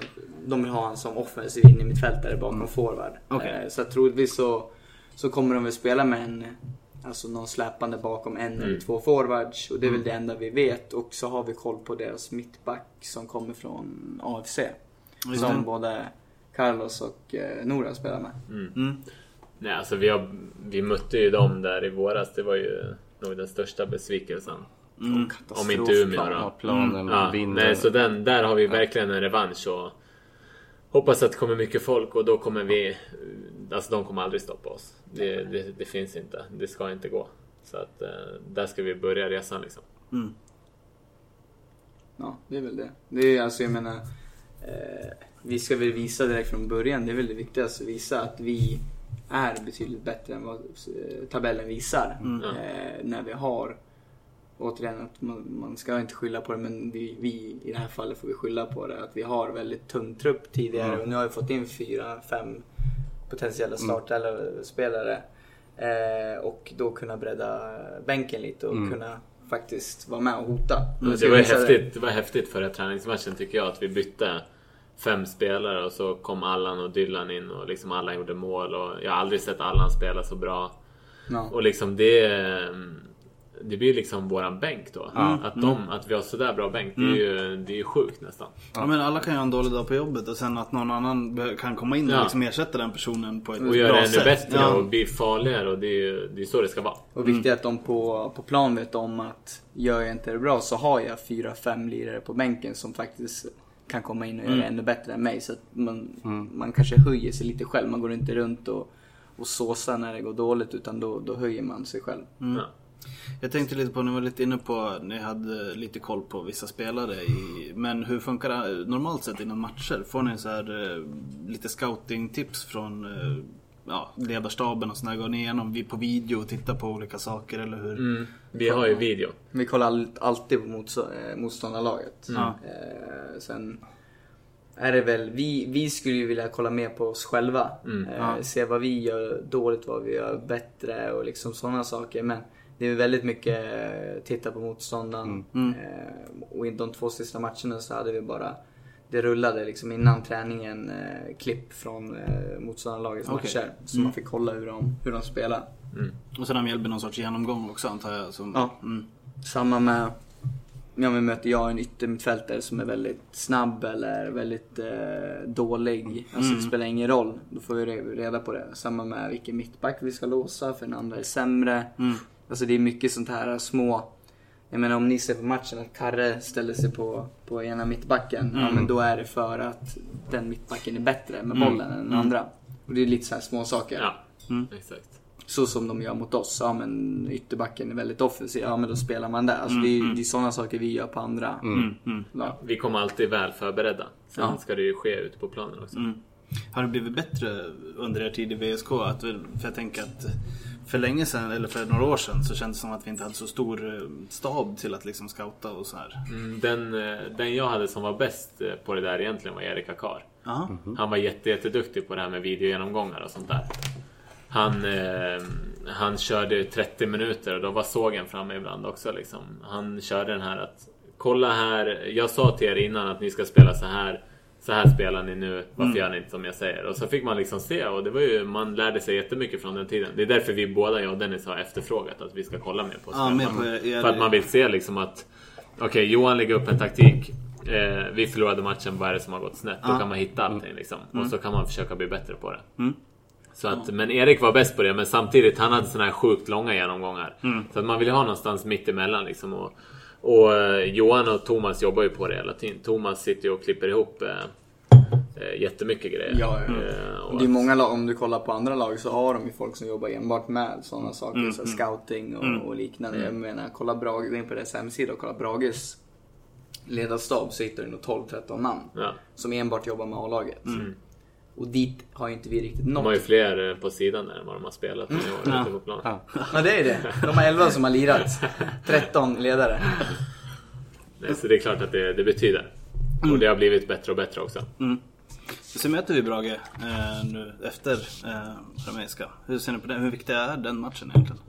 de vill ha han som offensiv in i mittfältare bakom forward. Okej. Eh, Så att troligtvis så, så kommer de väl spela med en, alltså någon släpande bakom en eller två forwards. Och det är väl det enda vi vet. Och så har vi koll på deras mittback som kommer från AFC. Just Som det. både Carlos och eh, Nora spelar med. Mm. Nej, alltså vi, har, vi mötte ju dem där i våras. Det var ju nog den största besvikelsen. Mm. Om inte Umeå Ja, då. planen Ja, vinner. nej, så den, där har vi verkligen en revansch och hoppas att det kommer mycket folk och då kommer vi... Alltså de kommer aldrig stoppa oss. Det, det, det finns inte. Det ska inte gå. Så att eh, där ska vi börja resan liksom. Ja, det är väl det. Det är alltså, jag menar, eh, vi ska väl visa direkt från början, det är väl det viktigaste, visa att vi är betydligt bättre än vad eh, tabellen visar. Eh, när vi har, återigen, att man, man ska inte skylla på det, men vi, vi i det här fallet får vi skylla på det, att vi har väldigt tung trupp tidigare och nu har vi fått in fyra, fem potentiella startelva-spelare. Eh, och då kunna bredda bänken lite och kunna faktiskt vara med och hota. Ska Det var, häftigt, det var häftigt förra träningsmatchen tycker jag att vi bytte fem spelare och så kom Allan och Dylan in och liksom alla gjorde mål och jag har aldrig sett Allan spela så bra. Ja. Och liksom det... Det blir liksom våran bänk då. Att, de, att vi har sådär bra bänk, det är ju, det är ju sjukt nästan. Ja, men alla kan ju ha en dålig dag på jobbet och sen att någon annan kan komma in och Ja. liksom ersätta den personen på ett Och bra göra ännu sätt. bättre Ja. och bli farligare och det är ju det är så det ska vara. Och viktigt är att de på, på plan vet om att gör jag inte det bra så har jag fyra, fem lirare på bänken som faktiskt kan komma in och göra ännu bättre än mig. Så att man, man kanske höjer sig lite själv. Man går inte runt och, och såsar när det går dåligt utan då, då höjer man sig själv. Ja. Jag tänkte lite på, ni var lite inne på, ni hade lite koll på vissa spelare i, Men hur funkar det normalt sett innan matcher? Får ni så här eh, lite scouting-tips från eh, ja, ledarstaben och sådär? Går ni igenom vi- på video och tittar på olika saker eller hur? Mm. Vi har ju video. Vi kollar all, alltid på eh, motståndarlaget. Mm. Eh, sen är det väl, vi, vi skulle ju vilja kolla mer på oss själva. Mm. Eh, Se vad vi gör dåligt, vad vi gör bättre och liksom sådana saker. Men det är väldigt mycket eh, titta på motståndaren. Mm. Eh, och i de två sista matcherna så hade vi bara det rullade liksom innan träningen eh, klipp från eh, motståndarlagets Okej. matcher. Så man fick kolla hur de, hur de spelar. Och sen har Mjällby någon sorts genomgång också antar jag? Som, Ja. Mm. Samma med, ja men möter jag en yttermittfältare som är väldigt snabb eller väldigt eh, dålig. Alltså det spelar ingen roll. Då får vi re- reda på det. Samma med vilken mittback vi ska låsa för den andra är sämre. Alltså det är mycket sånt här små jag menar om ni ser på matchen att Karre ställer sig på, på ena mittbacken. Ja men då är det för att den mittbacken är bättre med bollen än den andra. Och det är lite så här små saker. Ja, exakt. Så som de gör mot oss. Ja men ytterbacken är väldigt offensiv. Ja men då spelar man där. Alltså, det, är, det är sådana saker vi gör på andra lag. Vi kommer alltid väl förberedda. Sen Ja. ska det ju ske ute på planen också. Har det blivit bättre under er tid i VSK? Att, för jag tänker att för länge sedan, eller för några år sedan, så kändes det som att vi inte hade så stor eh, stab till att liksom scouta och så här. Mm, Den, eh, den jag hade som var bäst eh, på det där egentligen var Erik Akar. Ja. Han var jätte, jätteduktig på det här med videogenomgångar och sånt där. Han, eh, han körde 30 minuter och då var sågen framme ibland också. Liksom. Han körde den här att kolla här, jag sa till er innan att ni ska spela så här. Så här spelar ni nu, varför gör ni inte som jag säger? Och så fick man liksom se och det var ju, man lärde sig jättemycket från den tiden. Det är därför vi båda, jag och Dennis, har efterfrågat att vi ska kolla mer på Ja, spelarna. på er- För att man vill se liksom att Okej, Johan lägger upp en taktik. Eh, vi förlorade matchen, vad är det som har gått snett? Då kan man hitta allting liksom. Och så kan man försöka bli bättre på det. Så att, men Erik var bäst på det, men samtidigt han hade såna här sjukt långa genomgångar. Så att man vill ha någonstans mitt emellan liksom. Och, och eh, Johan och Thomas jobbar ju på det hela tiden. Thomas sitter ju och klipper ihop eh, jättemycket grejer. Ja, ja. Eh, och Det är många lag, om du kollar på andra lag så har de ju folk som jobbar enbart med sådana saker. Så här scouting och, och liknande. Jag menar, kolla Brage, gå in på deras hemsida och kolla Brages ledarstab så hittar du nog 12-13 namn. ja. Som enbart jobbar med A-laget. Och dit har ju inte vi riktigt nått. De har ju fler eh, på sidan där än vad de har spelat i år ute på plan. Ja. Ja det är det. De har 11 som har lirat. 13 ledare. Nej, Så det är klart att det, det betyder. Och det har blivit bättre och bättre också. Så möter vi Brage eh, nu efter eh, Rameiska. Hur ser ni på det? Hur viktig är den matchen egentligen?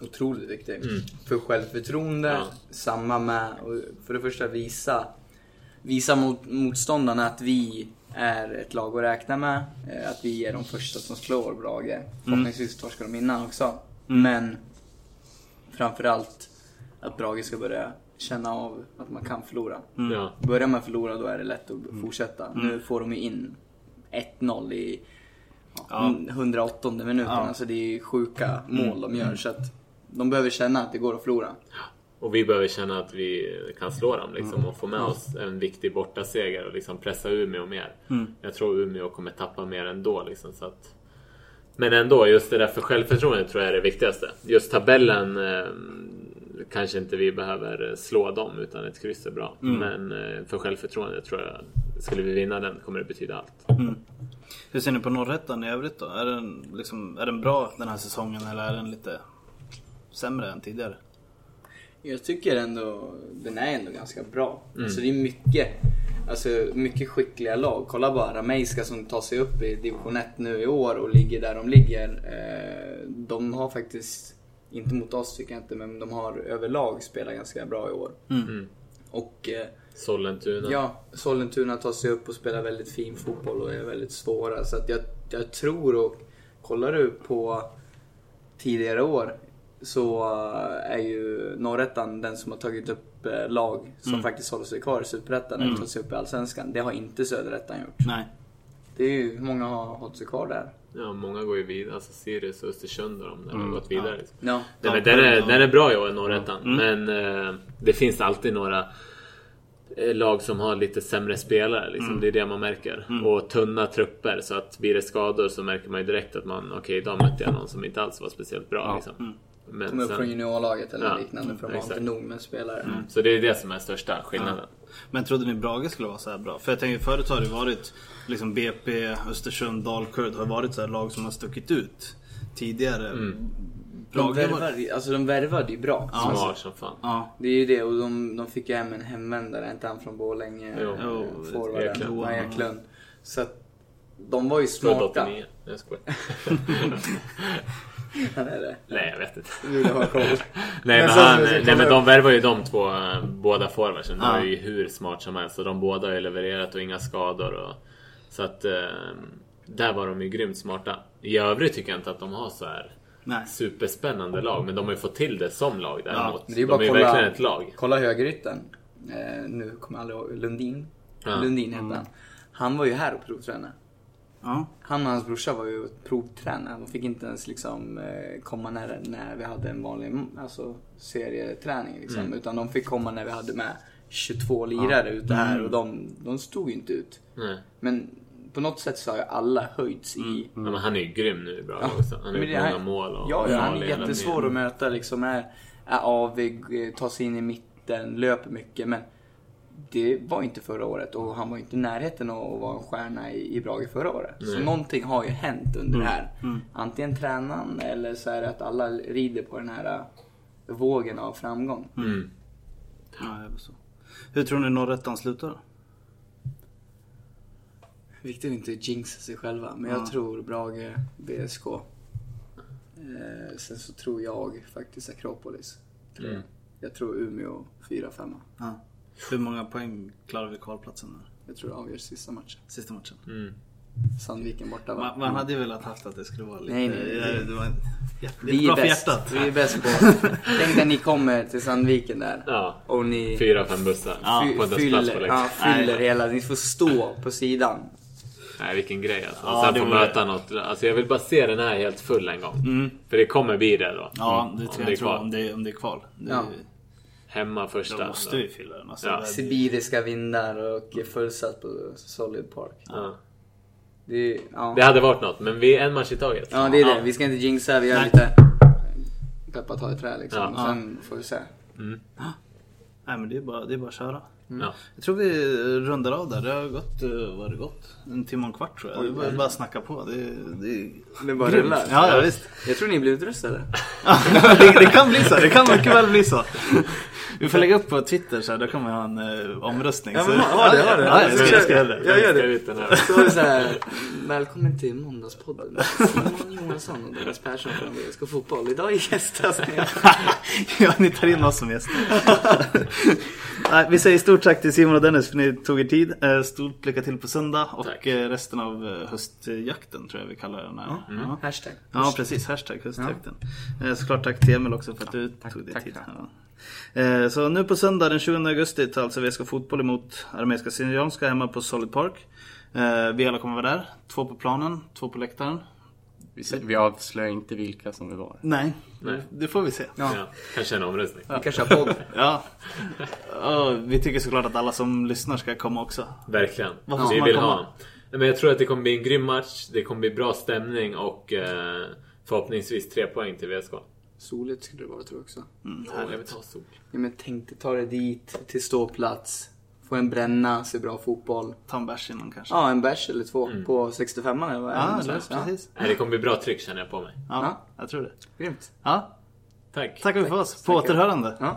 Otroligt viktigt. För självförtroende, Ja. samma med, för det första visa, visa mot motståndarna att vi är ett lag att räkna med. eh, Att vi är de första som slår Brage. Förhoppningsvis torskar de innan också. Men framförallt att Brage ska börja känna av att man kan förlora. Ja. Börjar man förlora då är det lätt att fortsätta. Nu får de ju in 1-0 i ja, 108 minuten. Ja. Alltså det är ju sjuka mål de gör. Så att de behöver känna att det går att förlora. Och vi behöver känna att vi kan slå dem liksom, och få med oss en viktig bortaseger och liksom pressa Umeå mer. Jag tror Umeå kommer tappa mer ändå. Liksom, så att... Men ändå, just det där för självförtroendet tror jag är det viktigaste. Just tabellen eh, kanske inte vi behöver slå dem utan ett kryss är bra. Men eh, för självförtroendet tror jag, skulle vi vinna den kommer det betyda allt. Hur ser ni på Norrrättan i övrigt då? Är den, liksom, är den bra den här säsongen eller är den lite sämre än tidigare? Jag tycker ändå, den är ändå ganska bra. Alltså det är mycket, alltså mycket skickliga lag. Kolla bara Rameiska som tar sig upp i division 1 nu i år och ligger där de ligger. Eh, De har faktiskt, inte mot oss tycker jag inte, men de har överlag spelat ganska bra i år. Och eh, Sollentuna. Ja, Sollentuna tar sig upp och spelar väldigt fin fotboll och är väldigt svåra. Så att jag, jag tror och kollar du på tidigare år så är ju Norrettan den som har tagit upp eh, lag som faktiskt håller sig kvar i Superettan eller tagit sig upp i Allsvenskan. Det har inte Söderettan gjort. Nej. Det är ju, hur många har hållit sig kvar där? Ja, många går ju vidare. Alltså Sirius och Östersund och de där har gått vidare. Liksom. Ja. Nej, men den, är, den är bra i år, Norrettan. Men eh, det finns alltid några eh, lag som har lite sämre spelare. Liksom. Det är det man märker. Och tunna trupper. Så att blir det skador så märker man ju direkt att man, okej idag mötte jag någon som inte alls var speciellt bra. Liksom. Men Kom upp sen- från juniorlaget eller Ja, liknande för de har inte nog med spelare. Så det är det som är största skillnaden. Men trodde ni Brage skulle vara så här bra? För jag tänker förut har det varit liksom BP, Östersund, Dalkurd har varit så här lag som har stuckit ut tidigare. De Brage var... värvar, alltså de värvade ju bra. Som har som fan. Ja. Det är ju det och de, de fick ju hem en hemvändare, inte han från Borlänge, Jo. eh, Jo, forwarden, Eklund. Johan Eklund. Så att de var ju smarta. 89. Nej, jag skojar. Han är det. Nej, jag vet inte. Du vill ha koll. Nej Men men, han, nej men de värvar ju de två, eh, båda forwardsen. De Ja. är ju hur smart som helst. Och de båda har ju levererat och inga skador. Och, så att eh, där var de ju grymt smarta. I övrigt tycker jag inte att de har så här Nej. superspännande lag. Men de har ju fått till det som lag däremot. Men det är ju de bara är ju kolla- verkligen ett lag. Kolla högerytten. Eh, nu kommer jag aldrig ihåg. Lundin. Ja. Lundin hette han. Han var ju här och provtränade. Ja. Han och hans brorsa var ju provtränare. De fick inte ens liksom eh, komma när, när vi hade en vanlig alltså, serieträning. Liksom. Utan de fick komma när vi hade med 22 lirare ute här och de, de stod ju inte ut. Nej. Men på något sätt så har ju alla höjts i... Ja, men han är ju grym nu i Brage också. Han har gjort det många mål och Ja, ja han är jättesvår att möta liksom. Är, är avig, eh, tar sig in i mitten, löper mycket. Men det var inte förra året och han var inte i närheten av att vara en stjärna i, i Brage förra året. Så Nej. någonting har ju hänt under Mm. det här. Antingen tränaren eller så är det att alla rider på den här eh, vågen av framgång. Mm. Ja, det är så. Hur tror ni norrettan slutar då? Viktigt att inte jinxa sig själva, men jag tror Brage, BSK. Eh, sen så tror jag faktiskt Akropolis. Tror jag. Mm. jag tror Umeå 4-5. Ja. Hur många poäng klarar vi kvalplatsen nu? Jag tror det avgörs sista matchen. Sista matchen. Mm. Sandviken borta va? Man, man hade ju velat haft att det skulle vara lite... Nej, nej, nej. Det var en, ja, det Vi är bra är för hjärtat. Vi är bäst på... Tänk när ni kommer till Sandviken där. Ja. Och ni Fyra, fem bussar. Ja, inte ens plats på fyller, läktaren. ja, fyller Nej. hela. Ni får stå på sidan. Nej, vilken grej alltså. Ja, Sen det få möta något. Alltså jag vill bara se den här helt full en gång. För det kommer bli det då. Ja, det Om tror det är jag tror kvar. om det, om det är kval. Det, Ja. Hemma första. De måste ju fylla den. Alltså, Ja. det- Sibiriska vindar och fullsatt på Solid Park. Ja. Det, ja. Det hade varit något, men vi är en match i taget. ja, det är det. Vi ska inte jinxa. Vi gör lite peppa ta i trä liksom. Ja. Sen får vi se. Nej men det är bara, det är bara att köra. Ja. Jag tror vi rundar av där. Det har gått, eh, vad det gått? En timme och en kvart tror jag. Det är bara, att snacka på. Det, det, Det bara rullar. Ja, ja visst. Jag tror ni blir utrustade. det, det kan bli så. Det kan mycket väl bli så. Vi får lägga upp på Twitter så här, då kommer jag ha en eh, omröstning. Ja, men ha det, ha det. Ja, jag ska, jag ska göra det. Jag gör det. Ska ut den här. Så är det så här, välkommen till Måndagspodden. Simon Johansson och Dennis Persson från VSK Fotboll. Idag gästas ni. ja, ni tar in oss som gäster. Nej, vi säger stort tack till Simon och Dennis för att ni tog er tid. Eh, Stort lycka till på söndag och Tack. eh, resten av eh, höstjakten tror jag vi kallar den här. Ja. Hashtag. Ja precis, hashtag höstjakten. Eh, Såklart tack till Emil också för att du tog dig tack, tid. tack. Ja. Så nu på söndag den 20 augusti tar alltså VSK Fotboll emot Armeiska Syrianska hemma på Solid Park. Vi alla kommer vara där. Två på planen, två på läktaren. Vi, vi avslöjar inte vilka som vi var. Nej, Nej. det får vi se. Ja. Ja. Kanske en omröstning. Vi kanske har podd. Ja. Ja, vi tycker såklart att alla som lyssnar ska komma också. Verkligen. Varför vi vill komma? ha. Men jag tror att det kommer bli en grym match. Det kommer bli bra stämning och eh, förhoppningsvis tre poäng till VSK. Soligt skulle det vara tror jag också. Mm, Åh, jag vill ta sol. Ja, men tänk dig ta dig dit till ståplats. Få en bränna, se bra fotboll. Ta en bärs innan kanske. Ja, en bärs eller två på 65 eller vad är Ja, det? Ja. precis. Nej, det kommer bli bra tryck känner jag på mig. Ja, Ja. jag tror det. Grymt. Ja, Tack. tackar vi för oss. På återhörande. Ja.